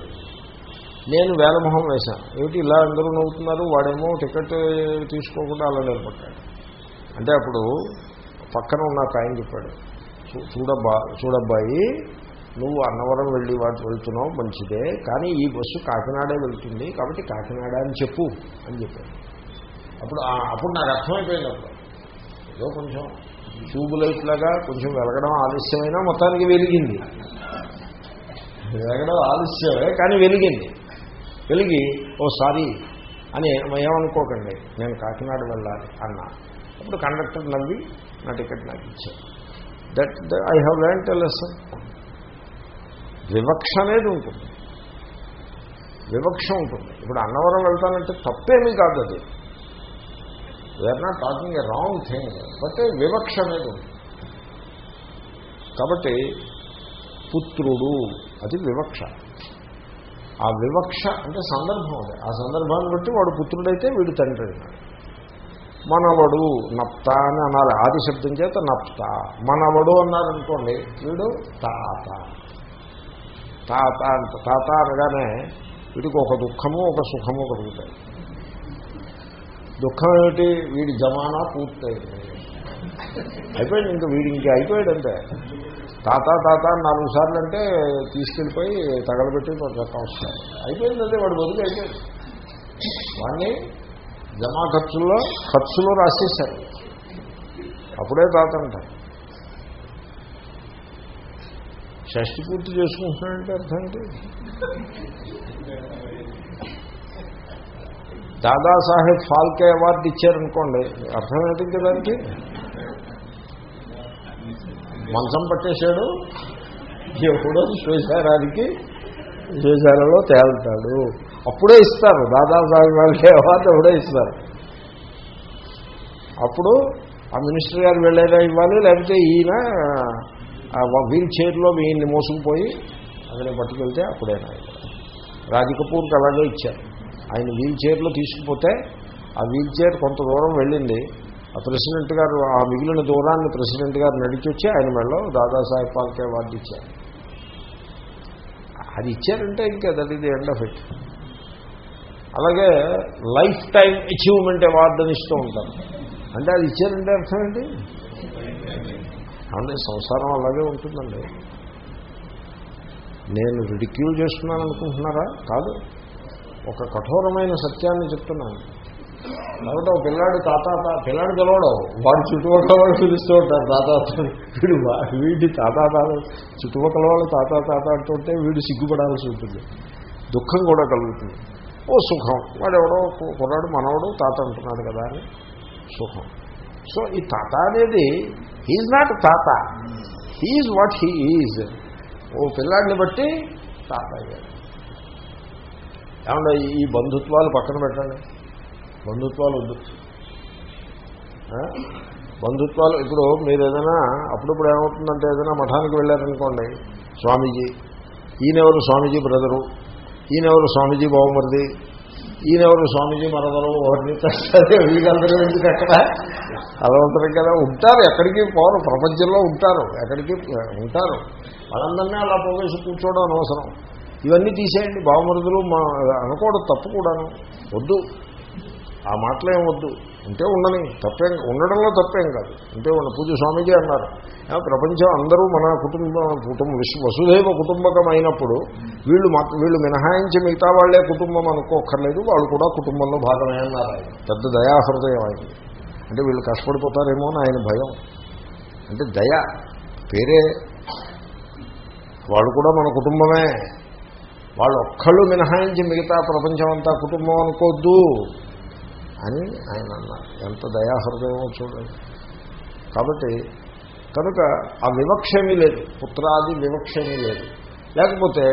A: నేను వేలమొహం వేశాను. ఏమిటి ఇలా అందరూ నవ్వుతున్నారు? వాడేమో టికెట్ తీసుకోకుండా అలా నిలబడ్డాడు. అంటే అప్పుడు పక్కన ఉన్న ఒక ఆయన చెప్పాడు "చూ- చూడబ్బా చూడబ్బాయి నువ్వు అన్నవరం వెళ్ళి వాటి వెళ్తున్నావు మంచిదే కానీ ఈ బస్సు కాకినాడే వెళ్తుంది కాబట్టి కాకినాడ అని చెప్పు అని చెప్పాడు. అప్పుడు అప్పుడు నాకు అర్థమైపోయింది అప్పుడు. ఏదో కొంచెం ట్యూబ్ లైట్ లాగా కొంచెం వెలగడం ఆలస్యమైనా మొత్తానికి వెలిగింది. వెలగడం ఆలస్యమే కానీ వెలిగింది. వెలిగి ఓ సారీ అని ఏమనుకోకండి నేను కాకినాడ వెళ్ళాలి అన్నా. అప్పుడు కండక్టర్ నవ్వి నా టికెట్ నాకు ఇచ్చాను that I have learn a lesson వివక్ష అనేది ఉంటుంది. వివక్ష ఉంటుంది. ఇప్పుడు అన్నవరం వెళ్తానంటే తప్పేమీ కాదు అది. We are not talking a wrong thing but వివక్ష అనేది ఉంటుంది. కాబట్టి పుత్రుడు అది వివక్ష. ఆ వివక్ష అంటే సందర్భం అది. ఆ సందర్భాన్ని బట్టి వాడు పుత్రుడైతే వీడు తండ్రి. అయినాడు మనవడు నప్త అని అనాలి ఆది శబ్దం చేత నప్త. మనవడు అన్నారనుకోండి వీడు తాత. తాత అంట తాత అనగానే వీడికి ఒక దుఃఖము ఒక సుఖము కలుగుతాయి. దుఃఖం ఏమిటి? వీడి జమానా పూర్తయింది. అయిపోయింది ఇంకా వీడి ఇంకా అయిపోయాడు అంతే తాత తాత నాలుగు సార్లు అంటే తీసుకెళ్ళిపోయి తగలబెట్టి చెప్తా వస్తారు అయిపోయింది వాడు బదులు అయిపోయింది వాడిని జమా ఖర్చుల్లో ఖర్చులో రాసేశారు. అప్పుడే తాత అంటారు. షష్టి పూర్తి చేసుకుంటున్నాడంటే అర్థం ఏంటి? దాదాసాహెబ్ ఫాల్కే అవార్డు ఇచ్చారనుకోండి అర్థం ఏంటి దానికి? మంచం పట్టేశాడు. ఎప్పుడో శ్వేశారానికి శ్వేశాలలో తేలుతాడు. అప్పుడే ఇస్తారు. దాదాసాహెబ్ వాళ్ళకి అవార్డు అప్పుడే ఇస్తారు. అప్పుడు ఆ మినిస్టర్ గారు వెళ్ళేదా ఇవ్వాలి లేకపోతే ఈయన వీల్ చైర్లో ఈయన్ని మోసుకుపోయి అతని పట్టుకెళ్తే అప్పుడైనా ఇవ్వాలి. రాజ్ కపూర్కి అలాగే ఇచ్చారు. ఆయన వీల్ చైర్లో తీసుకుపోతే ఆ వీల్ చైర్ కొంత దూరం వెళ్ళింది. ఆ ప్రెసిడెంట్ గారు ఆ మిగిలిన దూరాన్ని ప్రెసిడెంట్ గారు నడిచి వచ్చి ఆయన మెళ్ళో దాదాసాహెబ్ పాల్కే అవార్డు ఇచ్చారు. అది ఇచ్చారంటే ఇంకా దట్ ఇది ఎండ్ ఆఫ్ ఇట్. అలాగే లైఫ్ టైం అచీవ్మెంట్ అవార్డు అని ఇస్తూ ఉంటారు. అంటే అది ఇచ్చారంటే అర్థం ఏంటి? అంటే సంసారం అలాగే ఉంటుందండి. నేను రిడిక్యూల్ చేస్తున్నాను అనుకుంటున్నారా? కాదు. ఒక కఠోరమైన సత్యాన్ని చెప్తున్నాను. కాబట్టి ఒక పిల్లాడు తాత పిల్లాడు పిలవడం. వాడు చుట్టుపక్కల వాళ్ళు పిలుస్తూ ఉంటారు తాత వీడు వీడి తాత తాత చుట్టుపక్కల వాళ్ళు తాత తాత అంటుంటే వీడు సిగ్గుపడాల్సి ఉంటుంది. దుఃఖం కూడా కలుగుతుంది. ఓ సుఖం. వాడు ఎవడో కుర్రాడు మనవడు తాత అంటున్నాడు కదా అని. సుఖం. సో ఈ తాత అనేది హీజ్ నాట్ తాత. హీజ్ వాట్ హీ ఈజ్ ఓ పిల్లాడిని బట్టి తాత అయ్యాడు. ఏమన్నా ఈ బంధుత్వాలు పక్కన పెట్టండి బంధుత్వాలు వద్దు. బంధుత్వాలు ఇప్పుడు మీరు ఏదైనా అప్పుడప్పుడు ఏమవుతుందంటే ఏదైనా మఠానికి వెళ్ళారనుకోండి స్వామీజీ ఈయనెవరు స్వామీజీ బ్రదరు ఈయనెవరు స్వామీజీ బావమరిది ఈయనెవరు స్వామీజీ మరదరు ఎవరిని తగ్గదే వీళ్ళందరూ ఎందుకు అక్కడ అలా ఉంటారు కదా ఉంటారు ఎక్కడికి పోరు ప్రపంచంలో ఉంటారు ఎక్కడికి ఉంటారు. వాళ్ళందరినీ అలా పోగేసి కూర్చోవడం అనవసరం. ఇవన్నీ తీసేయండి బావమరుదులు మా అనుకోవడం తప్పు కూడాను. వద్దు. ఆ మాటలేం వద్దు ఉంటే ఉండని తప్పేం ఉండడంలో తప్పేం కాదు. ఉంటే ఉన్న పూజ స్వామీజీ అన్నారు. ప్రపంచం అందరూ మన కుటుంబ కుటుంబ విశ్వ వసుధైవ కుటుంబకం అయినప్పుడు వీళ్ళు వీళ్ళు మినహాయించి మిగతా వాళ్ళే కుటుంబం అనుకోక్కర్లేదు. వాళ్ళు కూడా కుటుంబంలో భాగమే అన్నారు ఆయన. పెద్ద దయాహృదయం ఆయన అంటే వీళ్ళు కష్టపడిపోతారేమో అని ఆయన భయం. అంటే దయ పేరే వాళ్ళు కూడా మన కుటుంబమే. వాళ్ళు ఒక్కళ్ళు మినహాయించి మిగతా ప్రపంచం అంతా కుటుంబం అనుకోవద్దు అని ఆయన అన్నారు. ఎంత దయాహృదయమో చూడండి. కాబట్టి కనుక ఆ వివక్షమీ లేదు. పుత్రాది వివక్షమీ లేదు. లేకపోతే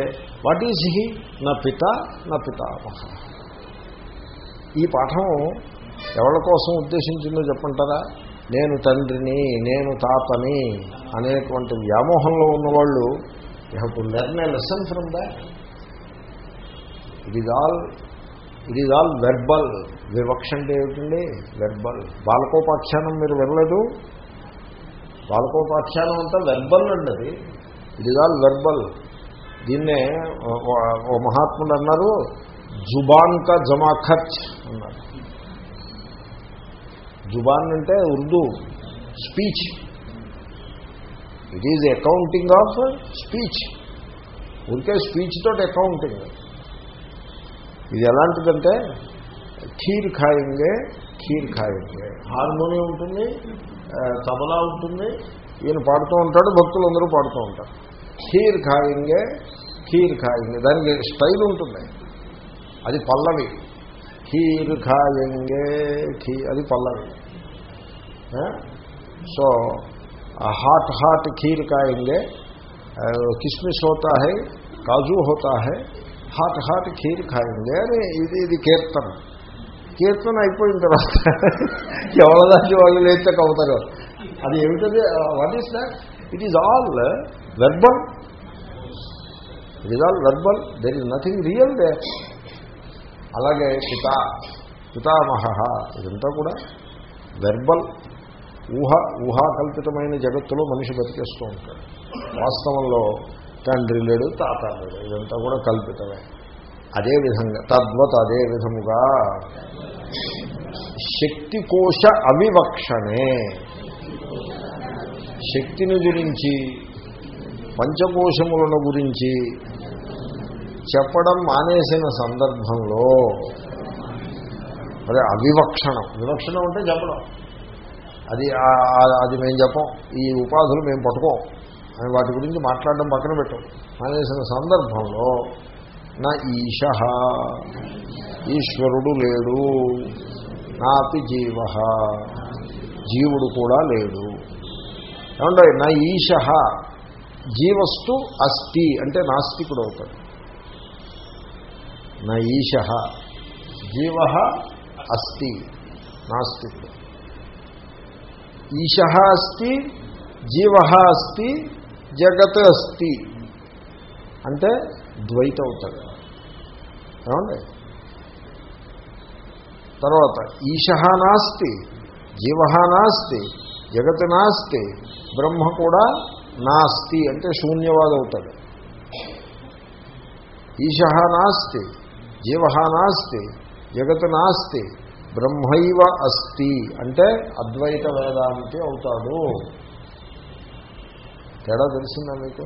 A: వాట్ ఈజ్ హీ నా పిత నా పితామహ. ఈ పాఠం ఎవరి కోసం ఉద్దేశించిందో చెప్పంటారా? నేను తండ్రిని నేను తాతని అనేటువంటి వ్యామోహంలో ఉన్నవాళ్ళు you have to learn a lesson from that it is all it is all verbal వివక్ష అంటే ఏమిటండి వెర్బల్ బాలకోపాఖ్యానం మీరు వినలేదు బాలకోపాఖ్యానం అంతా వెర్బల్ అండి అది ఇట్ ఈజ్ ఆల్ వెర్బల్ దీన్నే ఓ- ఓ మహాత్ముడు అన్నారు జుబాన్ కా జమా ఖర్చ్ అన్నారు జుబాన్ అంటే Urdu speech it is accounting of speech ఊరికే స్పీచ్ తోటి అకౌంటింగ్ ఇది ఎలాంటిదంటే ఖీర్ ఖాయింగే ఖీర్ ఖాయంగే. హార్మోనియం ఉంటుంది తబలా ఉంటుంది. ఈయన పాడుతూ ఉంటాడు భక్తులు అందరూ పాడుతూ ఉంటారు. ఖీర్ ఖాయింగే ఖీర్ ఖాయంగే. దానికి స్టైల్ ఉంటుంది. అది పల్లవి. ఖీర్ ఖాయింగే ఖీ అది పల్లవి. సో హాట్ హాట్ ఖీర్ ఖాయంగే కిస్మిస్ హోతా హై కాజు హోతా హై హాట్ హాట్ ఖీర్ ఖాయండి. అని ఇది ఇది కీర్తన. కీర్తన అయిపోయిన తర్వాత ఎవరి వాళ్ళు లేస్తే అవుతారు అది ఏమిటది? What is that it is all verbal it is all verbal there is nothing real they అలాగే పితా పితామహ ఇదంతా కూడా వెర్బల్ ఊహ ఊహాకల్పితమైన జగత్తులో మనిషి బతికేస్తూ ఉంటాడు. వాస్తవంలో తండ్రి లేడు తాత లేడు. ఇదంతా కూడా కల్పితమే. అదేవిధంగా తద్వత్ అదే విధముగా శక్తికోశ అవివక్షణే. శక్తిని గురించి పంచకోశములను గురించి చెప్పడం మానేసిన సందర్భంలో అదే అవివక్షణం. వివక్షణం అంటే చెప్పడం. అది అది మేము చెప్పం. ఈ ఉపాధులు మేము పట్టుకోం. వాటి గురించి మాట్లాడడం పక్కన పెట్టాం. మానేసిన సందర్భంలో నా ఈశ ఈశ్వరుడు లేడు. నాపి జీవ జీవుడు కూడా లేడు. ఏమంటే నా ఈశ జీవస్తు అస్థి అంటే నాస్తికుడు అవుతాడు. నా ఈశ జీవ అస్థి నాస్తికుడు. ఈశ అస్తి జీవ అస్తి జగత్ అస్తి. అంటే ద్వైతం అవుతాడు ఏమండి? తర్వాత ఈశ నాస్తి జీవ నాస్తి జగత్ నాస్తి బ్రహ్మ కూడా నాస్తి అంటే శూన్యవాదం అవుతాడు ఈశ నాస్తి జీవ నాస్తి జగత్ నాస్తి బ్రహ్మైవ అస్తి అంటే అద్వైత వేదాంతి అవుతాడు. తేడా తెలిసిందా మీకు?